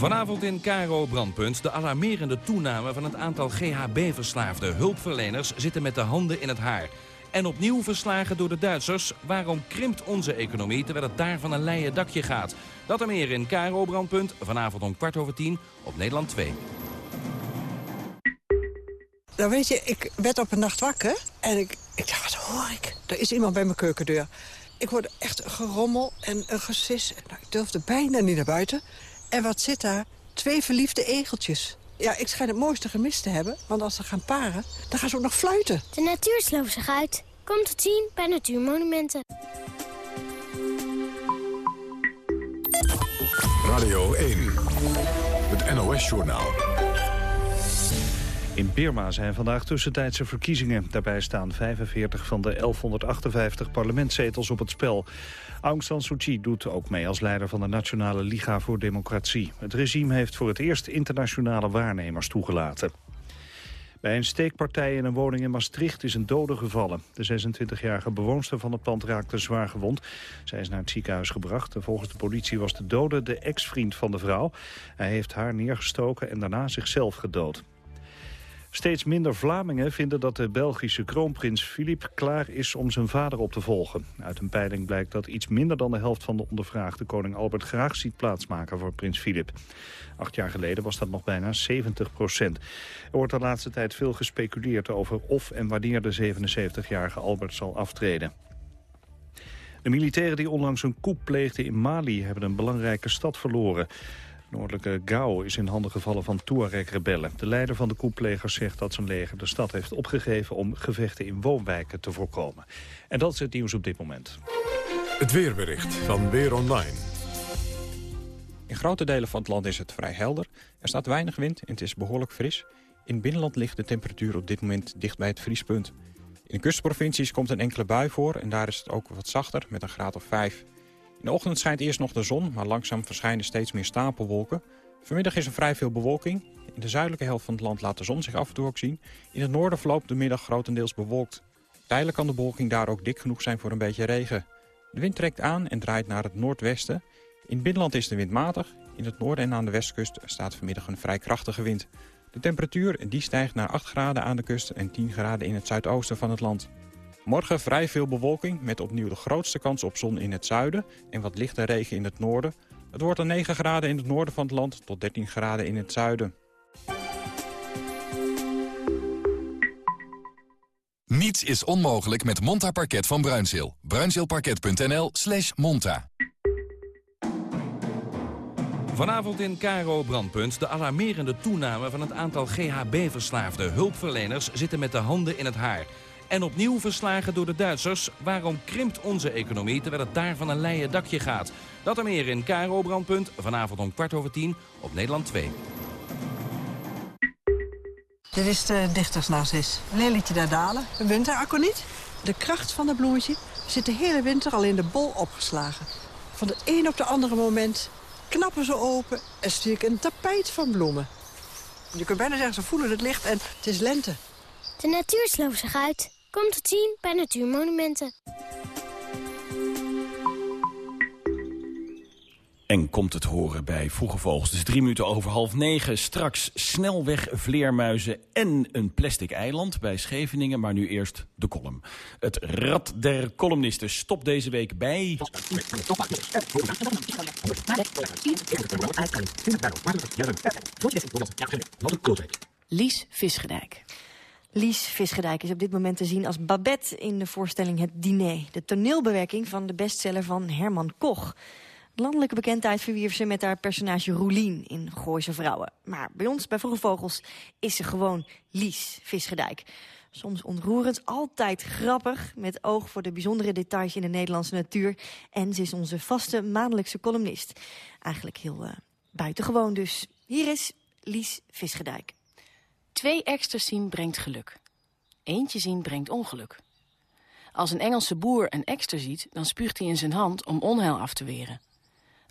Vanavond in Caro Brandpunt de alarmerende toename van het aantal GHB-verslaafde hulpverleners zitten met de handen in het haar. En opnieuw verslagen door de Duitsers. Waarom krimpt onze economie terwijl het daar van een leien dakje gaat? Dat en meer in Caro Brandpunt vanavond om kwart over tien op Nederland 2. Nou weet je, ik werd op een nacht wakker en ik, ik dacht, wat hoor ik? Er is iemand bij mijn keukendeur. ik hoorde echt gerommel en een gesis. Nou, ik durfde bijna niet naar buiten. En wat zit daar? Twee verliefde egeltjes. Ja, ik schijn het mooiste gemist te hebben. Want als ze gaan paren, dan gaan ze ook nog fluiten. De natuur sloopt zich uit. Komt te zien bij Natuurmonumenten. Radio 1. Het NOS-journaal. In Birma zijn vandaag tussentijdse verkiezingen. Daarbij staan 45 van de 1158 parlementszetels op het spel. Aung San Suu Kyi doet ook mee als leider van de Nationale Liga voor Democratie. Het regime heeft voor het eerst internationale waarnemers toegelaten. Bij een steekpartij in een woning in Maastricht is een dode gevallen. De 26-jarige bewoonster van het pand raakte zwaar gewond. Zij is naar het ziekenhuis gebracht. volgens de politie was de dode de ex-vriend van de vrouw. Hij heeft haar neergestoken en daarna zichzelf gedood. Steeds minder Vlamingen vinden dat de Belgische kroonprins Filip klaar is om zijn vader op te volgen. Uit een peiling blijkt dat iets minder dan de helft van de ondervraagde koning Albert graag ziet plaatsmaken voor prins Filip. Acht jaar geleden was dat nog bijna 70 procent. Er wordt de laatste tijd veel gespeculeerd over of en wanneer de 77-jarige Albert zal aftreden. De militairen die onlangs een coup pleegden in Mali hebben een belangrijke stad verloren. Noordelijke Gao is in handen gevallen van Tuareg-rebellen. De leider van de koeplegers zegt dat zijn leger de stad heeft opgegeven... om gevechten in woonwijken te voorkomen. En dat is het nieuws op dit moment. Het weerbericht van Weer Online. In grote delen van het land is het vrij helder. Er staat weinig wind en het is behoorlijk fris. In het binnenland ligt de temperatuur op dit moment dicht bij het vriespunt. In de kustprovincies komt een enkele bui voor en daar is het ook wat zachter met een graad of 5. In de ochtend schijnt eerst nog de zon, maar langzaam verschijnen steeds meer stapelwolken. Vanmiddag is er vrij veel bewolking. In de zuidelijke helft van het land laat de zon zich af en toe ook zien. In het noorden verloopt de middag grotendeels bewolkt. Tijdelijk kan de bewolking daar ook dik genoeg zijn voor een beetje regen. De wind trekt aan en draait naar het noordwesten. In het binnenland is de wind matig. In het noorden en aan de westkust staat vanmiddag een vrij krachtige wind. De temperatuur die stijgt naar 8 graden aan de kust en 10 graden in het zuidoosten van het land. Morgen vrij veel bewolking met opnieuw de grootste kans op zon in het zuiden en wat lichte regen in het noorden. Het wordt dan 9 graden in het noorden van het land tot 13 graden in het zuiden. Niets is onmogelijk met Monta Parket van Bruinzeel. Bruinzeelparket.nl slash monta. Vanavond in Caro Brandpunt de alarmerende toename van het aantal GHB-verslaafde hulpverleners zitten met de handen in het haar. En opnieuw verslagen door de Duitsers. Waarom krimpt onze economie terwijl het daar van een leien dakje gaat? Dat en meer in KRO Brandpunt. Vanavond om kwart over tien op Nederland 2. Dit is de dichtersnarcis. Lelietje daar dalen. Een winterakko niet. De kracht van het bloemetje zit de hele winter al in de bol opgeslagen. Van het een op de andere moment knappen ze open en stuur ik een tapijt van bloemen. Je kunt bijna zeggen, ze voelen het licht en het is lente. De natuur sloopt zich uit. Komt het zien bij Natuurmonumenten. En komt het horen bij Vroege Vogels. Dus drie minuten over half negen. Straks snelweg vleermuizen en een plastic eiland bij Scheveningen. Maar nu eerst de column. Het Rad der Columnisten stopt deze week bij... Lies Visgedijk. Lies Visgedijk is op dit moment te zien als Babette in de voorstelling Het Diner. De toneelbewerking van de bestseller van Herman Koch. Landelijke bekendheid verwierf ze met haar personage Roelien in Gooise Vrouwen. Maar bij ons, bij Vroege Vogels, is ze gewoon Lies Visgedijk. Soms ontroerend, altijd grappig, met oog voor de bijzondere details in de Nederlandse natuur. En ze is onze vaste maandelijkse columnist. Eigenlijk heel uh, buitengewoon dus. Hier is Lies Visgedijk. Twee extras zien brengt geluk. Eentje zien brengt ongeluk. Als een Engelse boer een extra ziet, dan spuugt hij in zijn hand om onheil af te weren.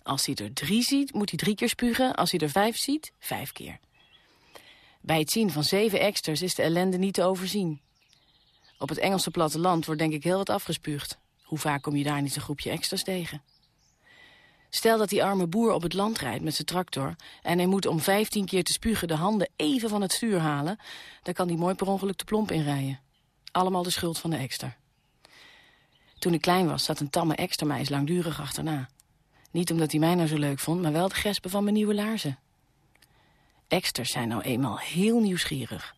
Als hij er drie ziet, moet hij drie keer spugen. Als hij er vijf ziet, vijf keer. Bij het zien van zeven extras is de ellende niet te overzien. Op het Engelse platteland wordt denk ik heel wat afgespuugd. Hoe vaak kom je daar niet een groepje extras tegen? Stel dat die arme boer op het land rijdt met zijn tractor... en hij moet om vijftien keer te spugen de handen even van het stuur halen... dan kan hij mooi per ongeluk de plomp inrijden. Allemaal de schuld van de ekster. Toen ik klein was, zat een tamme ekstermeis langdurig achterna. Niet omdat hij mij nou zo leuk vond, maar wel de gespen van mijn nieuwe laarzen. Eksters zijn nou eenmaal heel nieuwsgierig.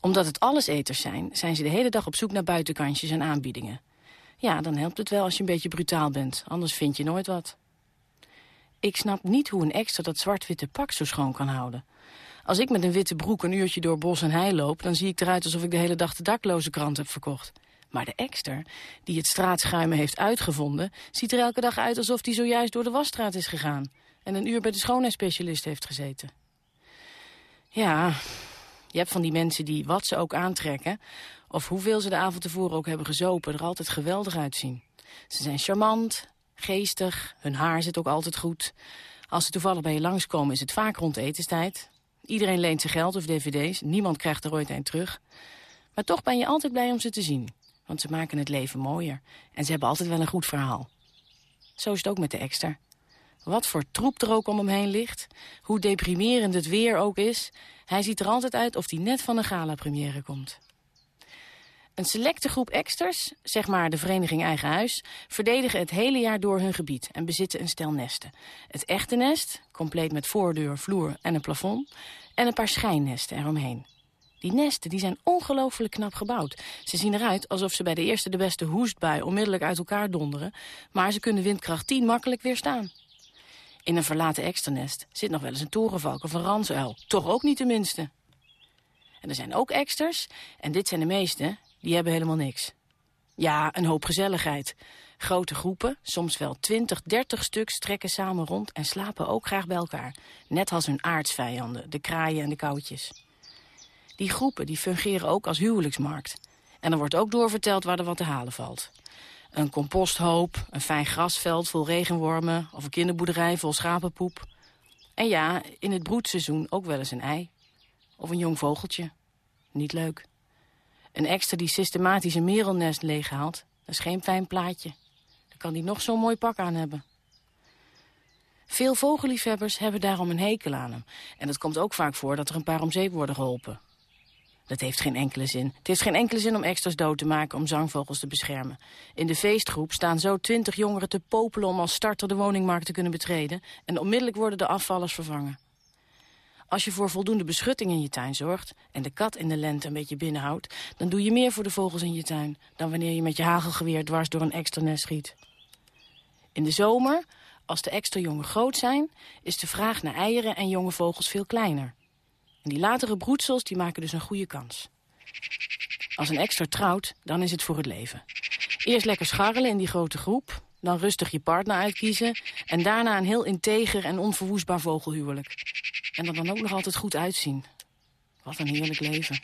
Omdat het alleseters zijn, zijn ze de hele dag op zoek naar buitenkantjes en aanbiedingen. Ja, dan helpt het wel als je een beetje brutaal bent. Anders vind je nooit wat. Ik snap niet hoe een extra dat zwart-witte pak zo schoon kan houden. Als ik met een witte broek een uurtje door bos en hei loop... dan zie ik eruit alsof ik de hele dag de dakloze krant heb verkocht. Maar de ekster, die het straatschuimen heeft uitgevonden... ziet er elke dag uit alsof hij zojuist door de wasstraat is gegaan... en een uur bij de schoonheidsspecialist heeft gezeten. Ja, je hebt van die mensen die, wat ze ook aantrekken... of hoeveel ze de avond tevoren ook hebben gezopen... er altijd geweldig uitzien. Ze zijn charmant, geestig, hun haar zit ook altijd goed. Als ze toevallig bij je langskomen is het vaak rond etenstijd. Iedereen leent zijn geld of dvd's, niemand krijgt er ooit een terug. Maar toch ben je altijd blij om ze te zien. Want ze maken het leven mooier. En ze hebben altijd wel een goed verhaal. Zo is het ook met de extra. Wat voor troep er ook om hem heen ligt. Hoe deprimerend het weer ook is. Hij ziet er altijd uit of hij net van een gala-première komt. Een selecte groep eksters, zeg maar de vereniging Eigen Huis... verdedigen het hele jaar door hun gebied en bezitten een stel nesten. Het echte nest, compleet met voordeur, vloer en een plafond... en een paar schijnnesten eromheen. Die nesten die zijn ongelooflijk knap gebouwd. Ze zien eruit alsof ze bij de eerste de beste hoestbui onmiddellijk uit elkaar donderen... maar ze kunnen windkracht 10 makkelijk weerstaan. In een verlaten extranest zit nog wel eens een torenvalk of een ransuil. Toch ook niet de minste. En er zijn ook eksters, en dit zijn de meeste, die hebben helemaal niks. Ja, een hoop gezelligheid. Grote groepen, soms wel 20, 30 stuks, trekken samen rond en slapen ook graag bij elkaar. Net als hun aardsvijanden, de kraaien en de koudjes. Die groepen die fungeren ook als huwelijksmarkt. En er wordt ook doorverteld waar er wat te halen valt. Een composthoop, een fijn grasveld vol regenwormen... of een kinderboerderij vol schapenpoep. En ja, in het broedseizoen ook wel eens een ei. Of een jong vogeltje. Niet leuk. Een extra die systematisch een merelnest leeghaalt, dat is geen fijn plaatje. Dan kan die nog zo'n mooi pak aan hebben. Veel vogelliefhebbers hebben daarom een hekel aan hem. En het komt ook vaak voor dat er een paar om zeep worden geholpen. Dat heeft geen enkele zin. Het heeft geen enkele zin om extra's dood te maken om zangvogels te beschermen. In de feestgroep staan zo twintig jongeren te popelen om als starter de woningmarkt te kunnen betreden. En onmiddellijk worden de afvallers vervangen. Als je voor voldoende beschutting in je tuin zorgt... en de kat in de lente een beetje binnenhoudt... dan doe je meer voor de vogels in je tuin... dan wanneer je met je hagelgeweer dwars door een extra nest schiet. In de zomer, als de extra jongen groot zijn... is de vraag naar eieren en jonge vogels veel kleiner. En die latere broedsels die maken dus een goede kans. Als een extra trouwt, dan is het voor het leven. Eerst lekker scharrelen in die grote groep... dan rustig je partner uitkiezen... en daarna een heel integer en onverwoestbaar vogelhuwelijk. En er dan ook nog altijd goed uitzien. Wat een heerlijk leven.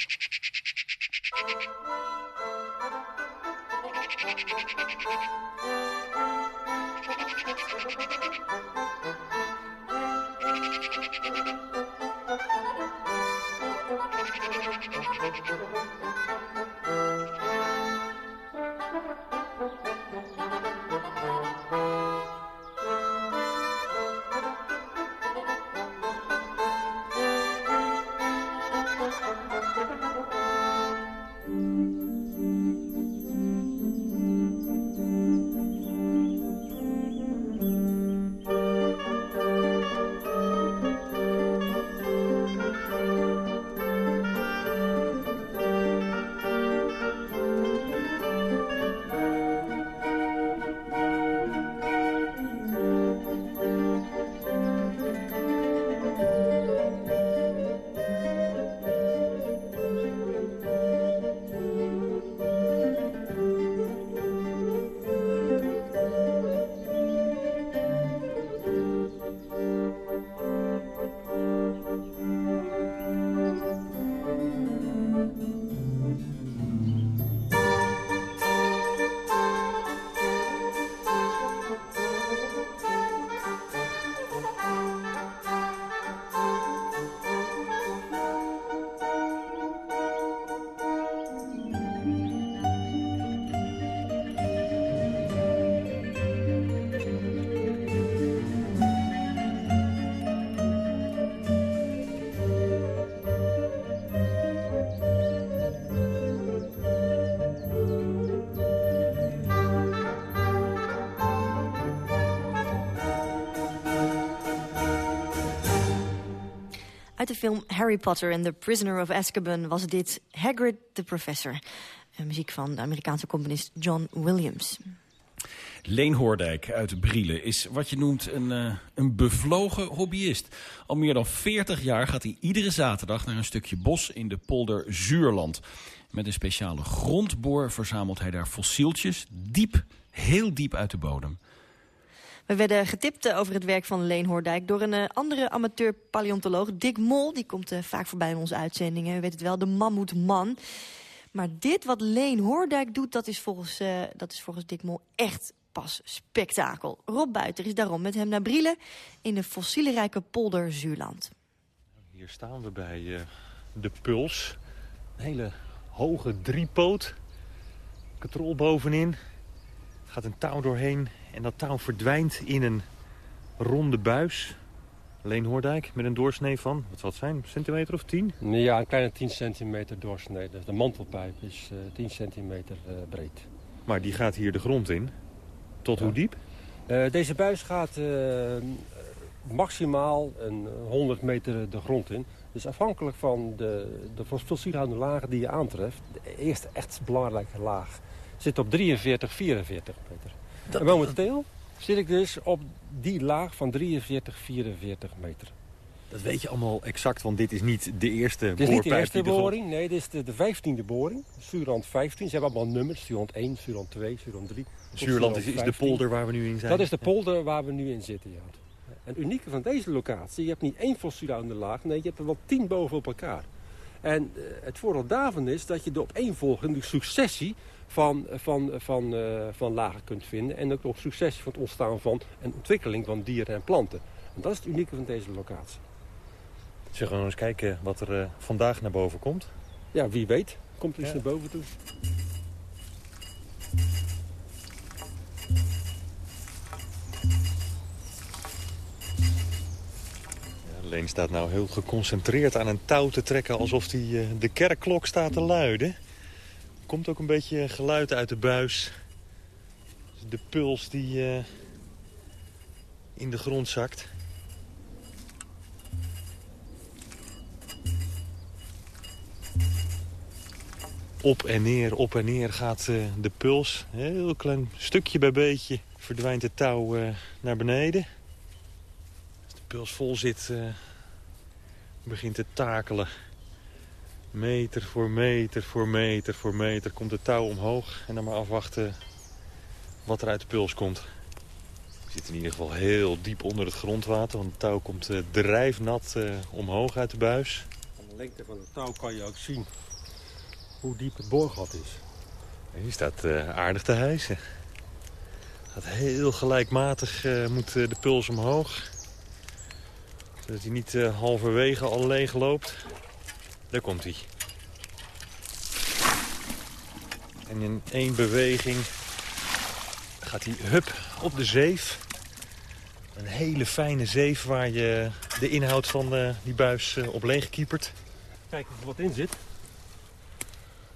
Uit de film Harry Potter and the Prisoner of Azkaban was dit Hagrid the Professor. muziek van de Amerikaanse componist John Williams. Leen Hoordijk uit Brielen is wat je noemt een, uh, een bevlogen hobbyist. Al meer dan 40 jaar gaat hij iedere zaterdag naar een stukje bos in de polder Zuurland. Met een speciale grondboor verzamelt hij daar fossieltjes diep, heel diep uit de bodem. We werden getipt over het werk van Leen Hoordijk door een uh, andere amateur-paleontoloog, Dick Mol. Die komt uh, vaak voorbij in onze uitzendingen. U weet het wel, de mammoetman. Maar dit wat Leen Hoordijk doet, dat is volgens, dat is volgens Dick Mol echt pas spektakel. Rob Buiter is daarom met hem naar Brielen in de fossielenrijke polder Zuurland. Hier staan we bij de Puls. Een hele hoge driepoot. Katrol bovenin. Gaat een touw doorheen en dat touw verdwijnt in een ronde buis. Leen Hoordijk met een doorsnee van, wat zal het zijn, een centimeter of tien? Ja, een kleine 10 centimeter doorsnee. Dus de mantelpijp is uh, 10 centimeter uh, breed. Maar die gaat hier de grond in? Tot ja. hoe diep? Uh, deze buis gaat maximaal een 100 meter de grond in. Dus afhankelijk van de, de fossielhoudende lagen die je aantreft... de eerste echt belangrijke laag zit op 43, 44 meter. Dat, en momenteel zit ik dus op die laag van 43, 44 meter. Dat weet je allemaal exact, want dit is niet de eerste boorpijp. Dit is niet de eerste boring, nee, dit is de, de 15e boring. Zuurland 15, ze hebben allemaal nummers. Zuurland 1, Zuurland 2, Zuurland 3. Zuurland is, is, de polder waar we nu in zijn? Dat is de polder waar we nu in zitten, ja. En het unieke van deze locatie, je hebt niet één fossielhoudende laag, nee, je hebt er wel tien boven op elkaar. En uh, het voordeel daarvan is dat je de opeenvolgende successie van, van, van, uh, van lagen kunt vinden. En ook nog successie van het ontstaan van en ontwikkeling van dieren en planten. En dat is het unieke van deze locatie. Zullen we eens kijken wat er uh, vandaag naar boven komt? Ja, wie weet. Komt er ja. naar boven toe. Leen staat nou heel geconcentreerd aan een touw te trekken... alsof hij uh, de kerkklok staat te luiden. Komt ook een beetje geluid uit de buis. De puls die uh, in de grond zakt. Op en neer, op en neer gaat uh, de puls. Heel klein stukje bij beetje verdwijnt het touw naar beneden puls vol zit, begint te takelen. Meter voor meter voor meter voor meter komt het touw omhoog. En dan maar afwachten wat er uit de puls komt. We zitten in ieder geval heel diep onder het grondwater. Want het touw komt uh, drijfnat uh, omhoog uit de buis. Aan de lengte van het touw kan je ook zien hoe diep het boorgat is. En hier staat aardig te hijsen. Gaat heel gelijkmatig moet de puls omhoog. Zodat hij niet halverwege al leeg loopt. Daar komt hij. En in één beweging gaat hij hup op de zeef. Een hele fijne zeef waar je de inhoud van uh, die buis uh, op leeg kiepert. Kijk of er wat in zit.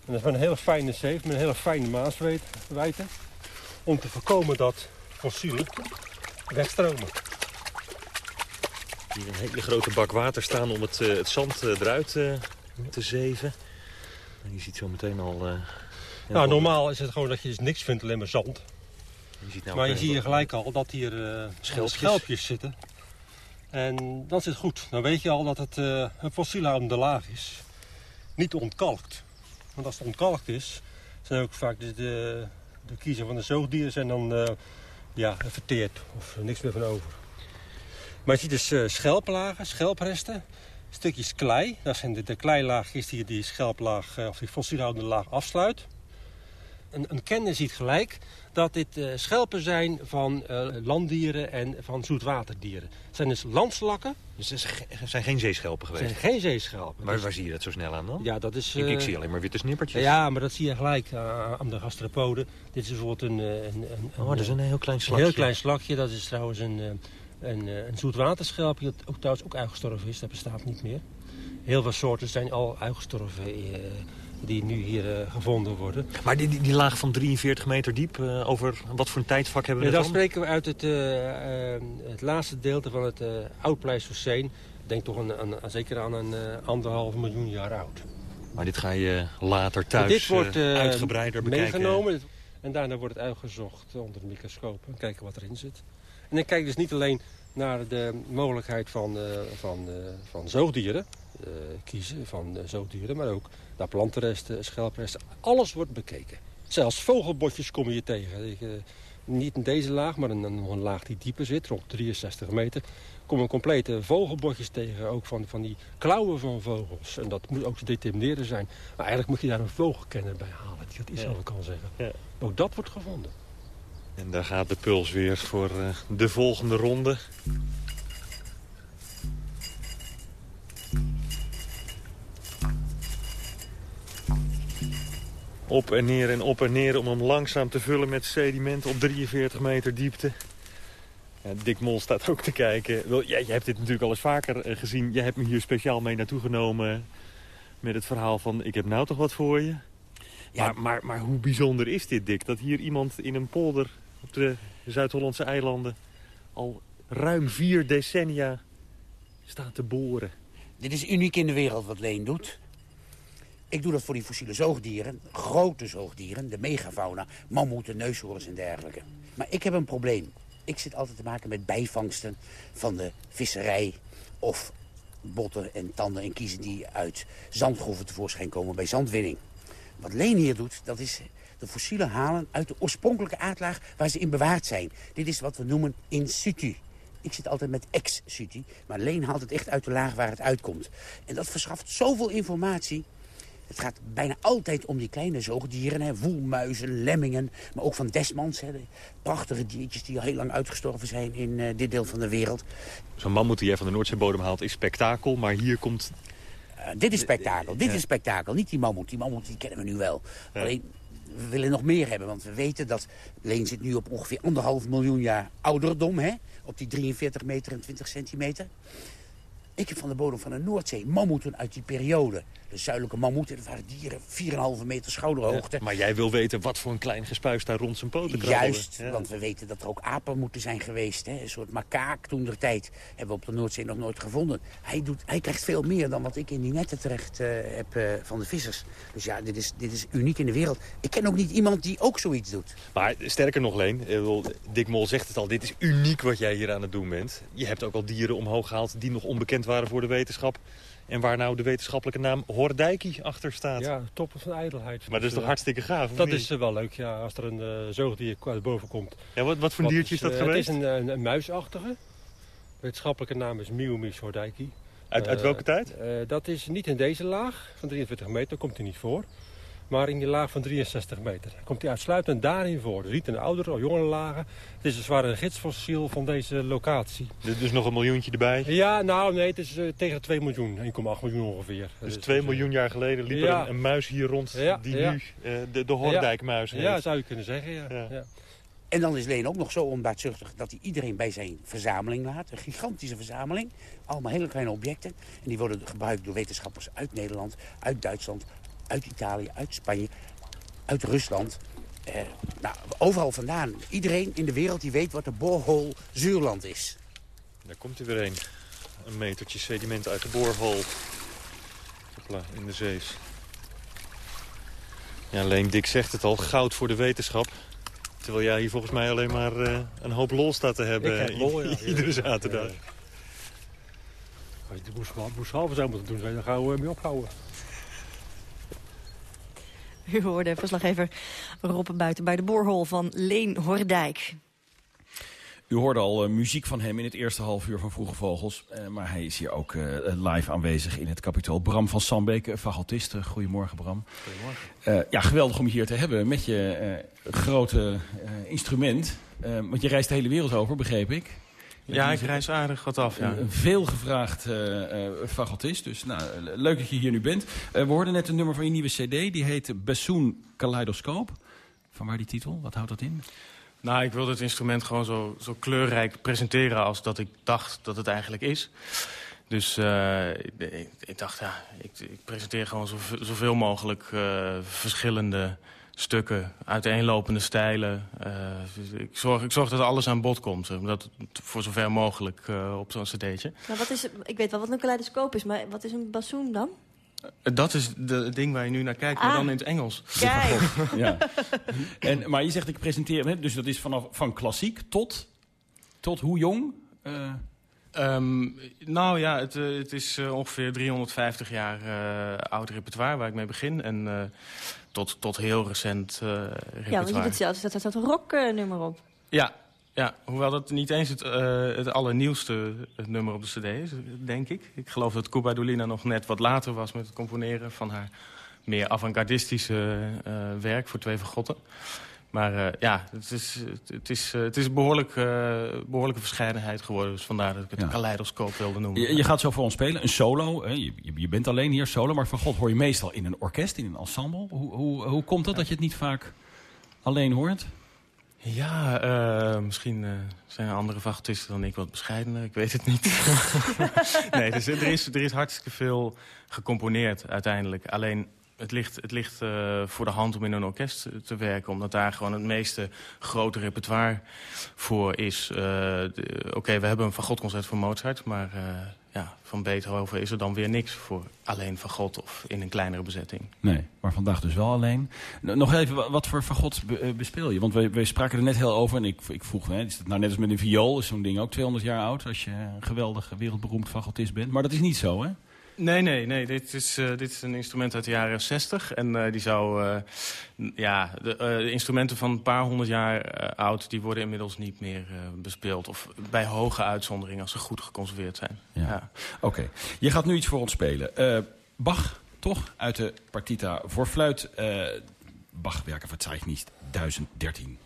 En dat is een hele fijne zeef met een hele fijne maaswijte. Om te voorkomen dat fossielen wegstromen. Hier een hele grote bak water staan om het, uh, het zand eruit uh, te zeven. En je ziet zo meteen al... nou, normaal is het gewoon dat je dus niks vindt, alleen maar zand. Je ziet nou maar je ziet hier gelijk al dat hier schelpjes. schelpjes. zitten. En dat zit goed. Dan weet je al dat het een fossielhoudende laag is. Niet ontkalkt. Want als het ontkalkt is, zijn ook vaak de, de, de kiezen van de zoogdieren zijn dan ja, verteerd. Of er niks meer van over. Maar je ziet dus uh, schelplagen, schelpresten, stukjes klei. Dat zijn de, de kleilaagjes die die schelplaag uh, of die fossielhoudende laag afsluit. Een, een kenner ziet gelijk dat dit uh, schelpen zijn van landdieren en van zoetwaterdieren. Het zijn dus landslakken. Dus het zijn geen zeeschelpen geweest? Het zijn geen zeeschelpen. Maar dus, waar zie je dat zo snel aan dan? Ja, dat is, ik, ik, zie alleen maar witte snippertjes. Ja, maar dat zie je gelijk aan de gastropoden. Dit is bijvoorbeeld een... een, een oh, dat is een heel klein slakje. Een heel klein slakje. Dat is trouwens een een, een zoetwaterschelpje dat ook trouwens ook uitgestorven is. Dat bestaat niet meer. Heel veel soorten zijn al uitgestorven uh, die nu hier uh, gevonden worden. Maar die, die, die, laag van 43 meter diep, over wat voor een tijdvak hebben we ja, dan? Dan spreken we uit het, het laatste deelte van het Oud-Pleistoceen. Denk toch een, een, zeker aan een anderhalf miljoen jaar oud. Maar dit ga je later thuis dit wordt, uitgebreider bekijken. meegenomen en daarna wordt het uitgezocht onder de microscoop en kijken wat erin zit. En ik kijk dus niet alleen naar de mogelijkheid van, uh, van, van zoogdieren, kiezen van zoogdieren, maar ook naar plantenresten, schelpresten. Alles wordt bekeken. Zelfs vogelbotjes kom je tegen. Ik, niet in deze laag, maar een, een, een laag die dieper zit, rond 63 meter komen complete vogelbotjes tegen. Ook van, van die klauwen van vogels. En dat moet ook te determineren zijn. Maar eigenlijk moet je daar een vogelkenner bij halen. Die dat iets over kan zeggen. Ja. Ook dat wordt gevonden. En daar gaat de puls weer voor uh, de volgende ronde. Op en neer en op en neer om hem langzaam te vullen met sediment op 43 meter diepte. Ja, Dick Mol staat ook te kijken. Wel, ja, je hebt dit natuurlijk al eens vaker uh, gezien. Je hebt me hier speciaal mee naartoe genomen met het verhaal van... ik heb nou toch wat voor je. Ja. Maar, maar, maar hoe bijzonder is dit, Dick? Dat hier iemand in een polder op de Zuid-Hollandse eilanden... al ruim vier decennia staat te boren. Dit is uniek in de wereld wat Leen doet. Ik doe dat voor die fossiele zoogdieren, grote zoogdieren, de megafauna, mammoeten, neushoorns en dergelijke. Maar ik heb een probleem. Ik zit altijd te maken met bijvangsten van de visserij of botten en tanden en kiezen die uit zandgroeven tevoorschijn komen bij zandwinning. Wat Leen hier doet, dat is de fossielen halen uit de oorspronkelijke aardlaag waar ze in bewaard zijn. Dit is wat we noemen in situ. Ik zit altijd met ex situ, maar Leen haalt het echt uit de laag waar het uitkomt. En dat verschaft zoveel informatie het gaat bijna altijd om die kleine zoogdieren. Hè, woelmuizen, lemmingen, maar ook van desmans. Hè, prachtige diertjes die al heel lang uitgestorven zijn in uh, dit deel van de wereld. Zo'n mammoet die jij van de Noordzeebodem haalt is spektakel, maar hier komt... Uh, dit is spektakel, dit is spektakel. Niet die mammoet, die mammoet die kennen we nu wel. Alleen, we willen nog meer hebben, want we weten dat... Leen zit nu op ongeveer anderhalf miljoen jaar ouderdom, hè? Op die 43 meter en 20 centimeter. Ik heb van de bodem van de Noordzee mammoeten uit die periode. De zuidelijke mammoeten, dat waren dieren 4,5 meter schouderhoogte. Ja, maar jij wil weten wat voor een klein gespuis daar rond zijn poten krabbelde. Juist, ja. want we weten dat er ook apen moeten zijn geweest. Hè? Een soort makaak toen der tijd. Hebben we op de Noordzee nog nooit gevonden. Hij, doet, hij krijgt veel meer dan wat ik in die netten terecht uh, heb uh, van de vissers. Dus ja, dit is, dit is uniek in de wereld. Ik ken ook niet iemand die ook zoiets doet. Maar sterker nog, Leen, Dick Mol zegt het al. Dit is uniek wat jij hier aan het doen bent. Je hebt ook al dieren omhoog gehaald die nog onbekend waren voor de wetenschap. En waar nou de wetenschappelijke naam Hordijkie achter staat. Ja, toppen van ijdelheid. Maar dat is toch hartstikke gaaf? Dat is uh, wel leuk, ja, als er een uh, zoogdier boven komt. Ja, wat, wat voor wat diertje is dat uh, geweest? Het is een, een, een muisachtige. wetenschappelijke naam is Miomis hordijkie. Uit, uit welke tijd? dat is niet in deze laag van 23 meter, komt hij niet voor. Maar in die laag van 63 meter. Komt hij uitsluitend daarin voor. Dus niet in de oudere of jongere lagen. Het is een zware gidsfossiel van deze locatie. Dus, dus nog een miljoentje erbij? Ja, nou nee, het is uh, tegen 2 miljoen. 1,8 miljoen ongeveer. Dus, dus 2 dus, miljoen jaar geleden liep ja. er een, een, muis hier rond ja, die ja. nu uh, de, de Hordijkmuis heeft. Ja, zou je kunnen zeggen, ja. En dan is Leen ook nog zo onbaatzuchtig dat hij iedereen bij zijn verzameling laat. Een gigantische verzameling. Allemaal hele kleine objecten. En die worden gebruikt door wetenschappers uit Nederland, uit Duitsland, uit Italië, uit Spanje, uit Rusland. Eh, nou, overal vandaan. Iedereen in de wereld die weet wat de borehole Zuurland is. Daar komt hij weer een. Een metertje sediment uit de. Hopla, in de zees. Ja, alleen Dick zegt het al, goud voor de wetenschap. Terwijl jij hier volgens mij alleen maar uh, een hoop lol staat te hebben. Ik heb lol, ja. Iedere zaterdag. Ja, Als je de boeshalve zou moeten doen, je er gauw mee ophouden. U hoorde verslaggever Rob buiten bij de boorhol van Leen Hordijk. U hoorde al uh, muziek van hem in het eerste half uur van Vroege Vogels. Uh, maar hij is hier ook uh, live aanwezig in het kapitool. Bram van Sambeek, fagottist. Goedemorgen Bram. Goedemorgen. ja, geweldig om je hier te hebben met je grote instrument. want je reist de hele wereld over, begreep ik. Ja, ik reis aardig wat af, ja. Een veel gevraagd uh, fagotist, dus nou, leuk dat je hier nu bent. We hoorden net een nummer van je nieuwe cd, die heet Bassoon Kaleidoscoop. Van waar die titel? Wat houdt dat in? Nou, ik wilde het instrument gewoon zo, zo kleurrijk presenteren als dat ik dacht dat het eigenlijk is. Dus uh, ik, ik, dacht, ja, ik, ik presenteer gewoon zoveel, zoveel mogelijk verschillende stukken, uiteenlopende stijlen. Uh, ik, zorg, ik zorg dat alles aan bod komt. Dat voor zover mogelijk uh, op zo'n cd'tje. Nou, wat is, ik weet wel wat een kaleidoscoop is, maar wat is een bassoon dan? Dat is de- het ding waar je nu naar kijkt, maar Ah. dan in het Engels. Kijk. Ja. En, maar je zegt ik presenteer, hè, dus dat is vanaf van klassiek tot, tot hoe jong? Eh, Ehm, nou ja, het, eh, het is eh, ongeveer 350 jaar eh, oud repertoire waar ik mee begin. En eh, tot, tot heel recent repertoire. Ja, want je doet zelfs dat, dat, dat rocknummer op. Ja, ja, hoewel dat niet eens het, eh, het allernieuwste eh, nummer op de cd is, denk ik. Ik geloof dat Cuba Dolina nog net wat later was met het componeren van haar meer avant-gardistische werk voor twee vergotten. Maar eh, ja, het is, het is, eh, het is een behoorlijk, eh, behoorlijke verscheidenheid geworden. Dus vandaar dat ik het Ja. een kaleidoscoop wilde noemen. je, je gaat zo voor ons spelen, een solo. Hè? Je, je- bent alleen hier solo, maar van God hoor je meestal in een orkest, in een ensemble. Hoe, hoe, hoe komt dat dat je het niet vaak alleen hoort? Ja, misschien zijn er andere vachtisten dan ik wat bescheidener. Ik weet het niet. nee, dus er, is, er is hartstikke veel gecomponeerd uiteindelijk. Alleen het ligt, het ligt eh, voor de hand om in een orkest te werken. Omdat daar gewoon het meeste grote repertoire voor is. Eh, Oké, we hebben een fagotconcert voor Mozart. Maar eh, ja, van Beethoven is er dan weer niks voor alleen fagot of in een kleinere bezetting. Nee, maar vandaag dus wel alleen. Nog even, wa- wat voor fagot be- bespeel je? Want we, we spraken er net heel over en ik, ik vroeg, hè, is het nou net als met een viool? Is zo'n ding ook 200 jaar oud als je een geweldig wereldberoemd fagotist bent? Maar dat is niet zo, hè? Nee, nee, nee. Dit is, eh, dit is een instrument uit de jaren 60. En eh, die zou... eh, ja, de, de instrumenten van een paar honderd jaar oud... die worden inmiddels niet meer bespeeld. Of bij hoge uitzondering als ze goed geconserveerd zijn. Ja. Oké, je gaat nu iets voor ons spelen. Bach, toch? Uit de partita voor fluit. Bach, werken Verzeichnis 1013.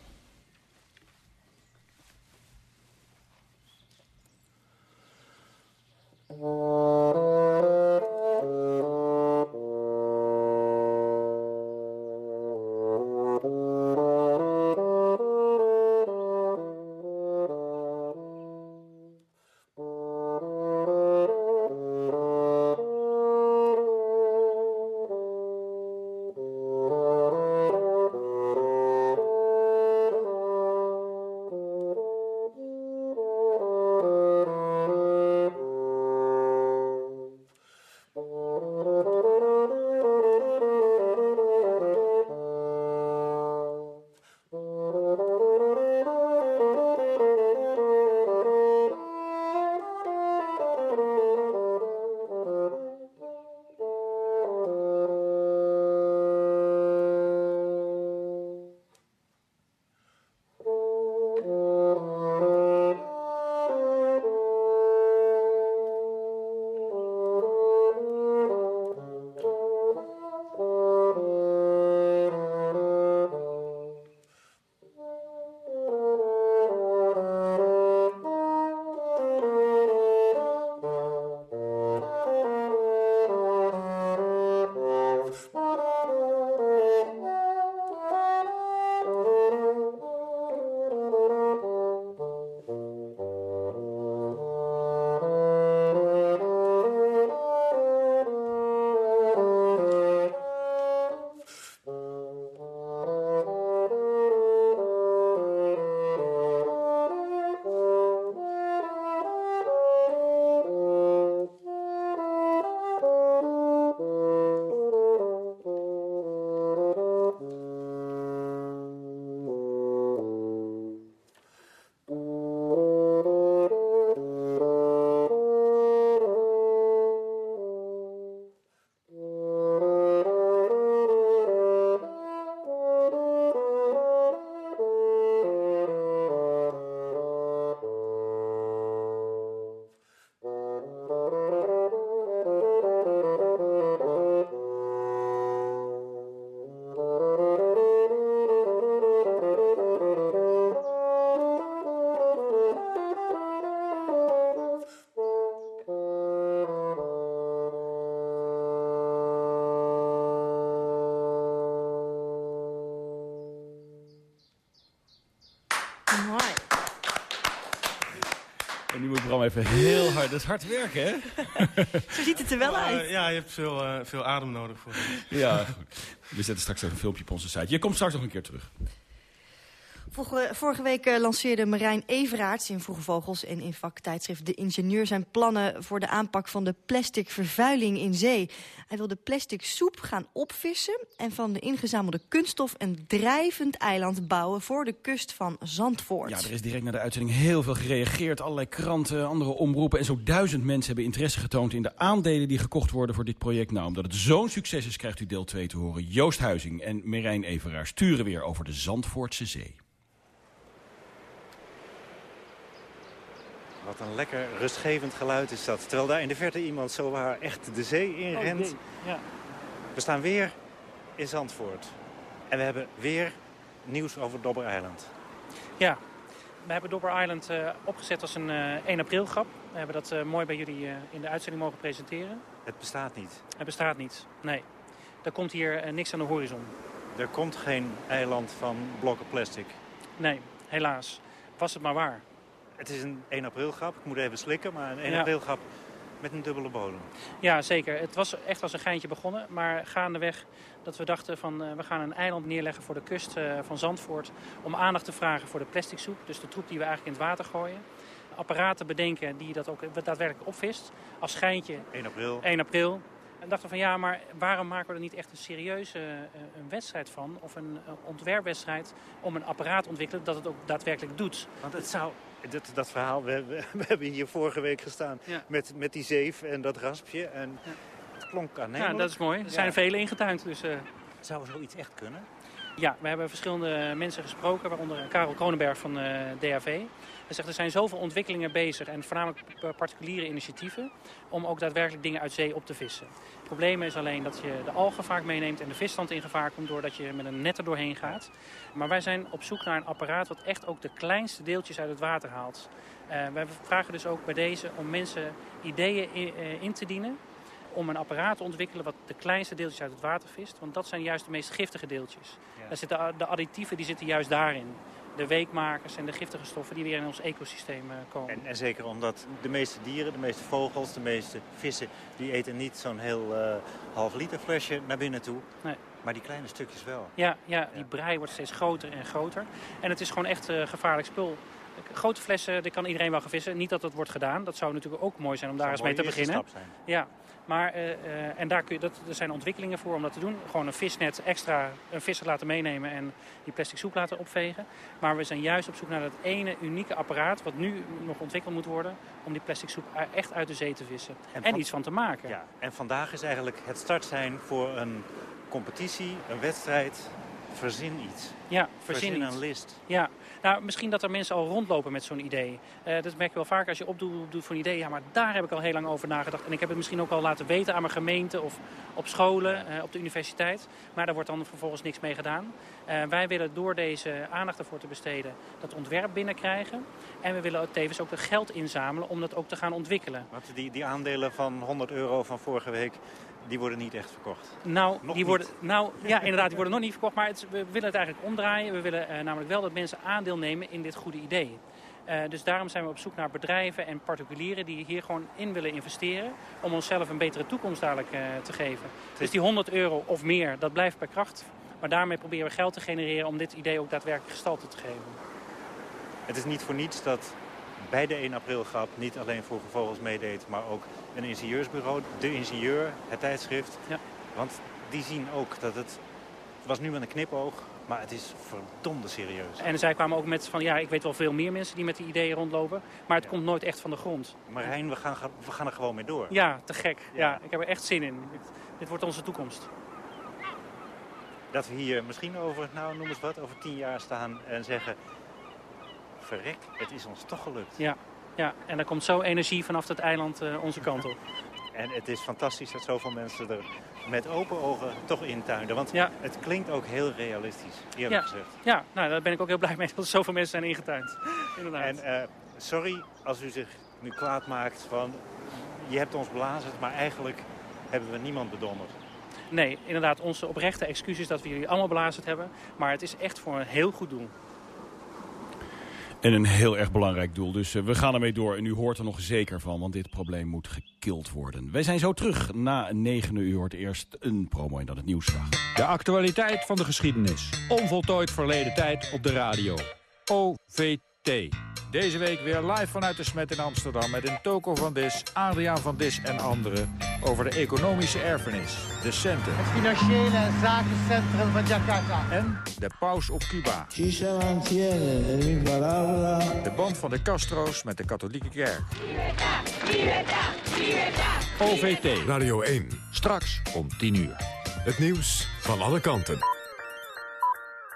Mooi. Bram even heel hard, dat is hard werken, hè? Zo ziet het er wel Eh, uit. ja, je hebt veel, eh, veel adem nodig voor. Ja, goed. We zetten straks even een filmpje op onze site. Je komt straks nog een keer terug. Vorige week eh, lanceerde Marijn Everaerts in Vroege Vogels... en in vaktijdschrift De Ingenieur zijn plannen voor de aanpak van de plastic vervuiling in zee. Hij wil de plastic soep gaan opvissen... en van de ingezamelde kunststof een drijvend eiland bouwen... voor de kust van Zandvoort. Ja, er is direct na de uitzending heel veel gereageerd. Allerlei kranten, andere omroepen. En zo duizend mensen hebben interesse getoond in de aandelen die gekocht worden voor dit project. Nou, omdat het zo'n succes is, krijgt u deel 2 te horen. Joost Huizing en Marijn Everaerts sturen weer over de Zandvoortse Zee. Wat een lekker rustgevend geluid is dat. Terwijl daar in de verte iemand zo waar echt de zee in Oh, rent. ja. We staan weer in Zandvoort. En we hebben weer nieuws over Dobber Island. Ja, we hebben Dobber Island eh, opgezet als een eh 1 april grap. We hebben dat eh, mooi bij jullie in de uitzending mogen presenteren. Het bestaat niet. Het bestaat niet, nee. Er komt hier niks aan de horizon. Er komt geen eiland van blokken plastic. Nee, helaas. Was het maar waar. Het is een 1 april grap. Ik moet even slikken, maar een 1 Ja. april grap met een dubbele bodem. Ja, zeker. Het was echt als een geintje begonnen. Maar gaandeweg dat we dachten van eh, we gaan een eiland neerleggen voor de kust eh, van Zandvoort. Om aandacht te vragen voor de plastic soep. Dus de troep die we eigenlijk in het water gooien. Apparaten bedenken die dat ook daadwerkelijk opvist. Als schijntje 1 april. 1 april. En dachten van ja, maar waarom maken we er niet echt een serieuze eh, een wedstrijd van? Of een eh, ontwerpwedstrijd om een apparaat te ontwikkelen dat het ook daadwerkelijk doet. Want het zou... Dat, dat verhaal, we, we, we hebben hier vorige week gestaan met, met die zeef en dat raspje. En het klonk aannemelijk. Ja, dat is mooi. Er zijn Ja. er vele ingetuind. Dus, eh, Zou zoiets echt kunnen? Ja, we hebben verschillende mensen gesproken, waaronder Karel Kronenberg van eh, DAV. Hij zegt er zijn zoveel ontwikkelingen bezig en voornamelijk particuliere initiatieven om ook daadwerkelijk dingen uit zee op te vissen. Het probleem is alleen dat je de algen vaak meeneemt en de visstand in gevaar komt doordat je met een net er doorheen gaat. Maar wij zijn op zoek naar een apparaat wat echt ook de kleinste deeltjes uit het water haalt. Eh wij vragen dus ook bij deze om mensen ideeën in, eh, in te dienen om een apparaat te ontwikkelen wat de kleinste deeltjes uit het water vist. Want dat zijn juist de meest giftige deeltjes. Daar zitten, de additieven die zitten juist daarin. De weekmakers en de giftige stoffen die weer in ons ecosysteem eh, komen. En, en zeker omdat de meeste dieren, de meeste vogels, de meeste vissen... die eten niet zo'n heel eh, half liter flesje naar binnen toe. Nee. Maar die kleine stukjes wel. Ja, ja, die brei wordt steeds groter en groter. En het is gewoon echt eh, gevaarlijk spul. Grote flessen, daar kan iedereen wel gaan vissen. Niet dat dat wordt gedaan. Dat zou natuurlijk ook mooi zijn om daar eens mee te beginnen. stap zijn. Ja, maar eh, eh, en daar kun je, dat, er zijn ontwikkelingen voor om dat te doen. Gewoon een visnet extra een visser laten meenemen en die plastic soep laten opvegen. Maar we zijn juist op zoek naar dat ene unieke apparaat wat nu nog ontwikkeld moet worden om die plastic soep er echt uit de zee te vissen. En, van- iets van te maken. Ja, en vandaag is eigenlijk het start zijn voor een competitie, een wedstrijd. Verzin iets. Ja, verzin, Verzin iets. een list. Ja, nou misschien dat er mensen al rondlopen met zo'n idee. Eh, dat merk je wel vaak als je opdoet doet voor een idee. Ja, maar daar heb ik al heel lang over nagedacht. En ik heb het misschien ook al laten weten aan mijn gemeente of op scholen, eh, op de universiteit. Maar daar wordt dan vervolgens niks mee gedaan. Eh, wij willen door deze aandacht ervoor te besteden dat ontwerp binnenkrijgen. En we willen tevens ook de geld inzamelen om dat ook te gaan ontwikkelen. Want die, die aandelen van 100 euro van vorige week, die worden niet echt verkocht. Nou, Nog die niet. worden, nou ja, inderdaad, die worden nog niet verkocht. Maar het, we willen het eigenlijk omdraaien. We willen eh, namelijk wel dat mensen aandeel nemen in dit goede idee. Eh, dus daarom zijn we op zoek naar bedrijven en particulieren die hier gewoon in willen investeren. Om onszelf een betere toekomst dadelijk eh, te geven. Dus die 100 euro of meer, dat blijft per kracht. Maar daarmee proberen we geld te genereren om dit idee ook daadwerkelijk gestalte te geven. Het is niet voor niets dat bij de 1 april grap niet alleen Vroege Vogels meedeed, maar ook een ingenieursbureau, De Ingenieur, het tijdschrift. Ja. Want die zien ook dat het, het was nu met een knipoog, maar het is verdomde serieus. En zij kwamen ook met van ja, ik weet wel veel meer mensen die met die ideeën rondlopen. Maar het komt nooit echt van de grond. Marijn, we gaan, we gaan er gewoon mee door. Ja, te gek. Ja. ik heb er echt zin in. Dit, dit wordt onze toekomst. Dat we hier misschien over, nou noem eens wat, over tien jaar staan en zeggen... Verrek, het is ons toch gelukt. Ja, ja. en er komt zo energie vanaf het eiland eh, onze kant op. En het is fantastisch dat zoveel mensen er met open ogen toch intuinden. Want Ja. het klinkt ook heel realistisch, eerlijk ja. gezegd. Ja, nou, daar ben ik ook heel blij mee dat zoveel mensen zijn ingetuind. Inderdaad. En eh, sorry als u zich nu kwaad maakt van... je hebt ons belazerd, maar eigenlijk hebben we niemand bedonderd. Nee, inderdaad, onze oprechte excuses dat we jullie allemaal belazerd hebben. Maar het is echt voor een heel goed doel. En een heel erg belangrijk doel. Dus eh, we gaan ermee door. En u hoort er nog zeker van, want dit probleem moet gekild worden. Wij zijn zo terug. Na 9 uur hoort eerst een promo en dan het nieuwsdag. De actualiteit van de geschiedenis. Onvoltooid verleden tijd op de radio. OVT. Deze week weer live vanuit de Smet in Amsterdam met een Toko van Dis, Adriaan van Dis en anderen over de economische erfenis, de centen. Het financiële zakencentrum van Jakarta. En de paus op Cuba. De band van de Castro's met de katholieke kerk. OVT. Radio 1. Straks om 10 uur. Het nieuws van alle kanten.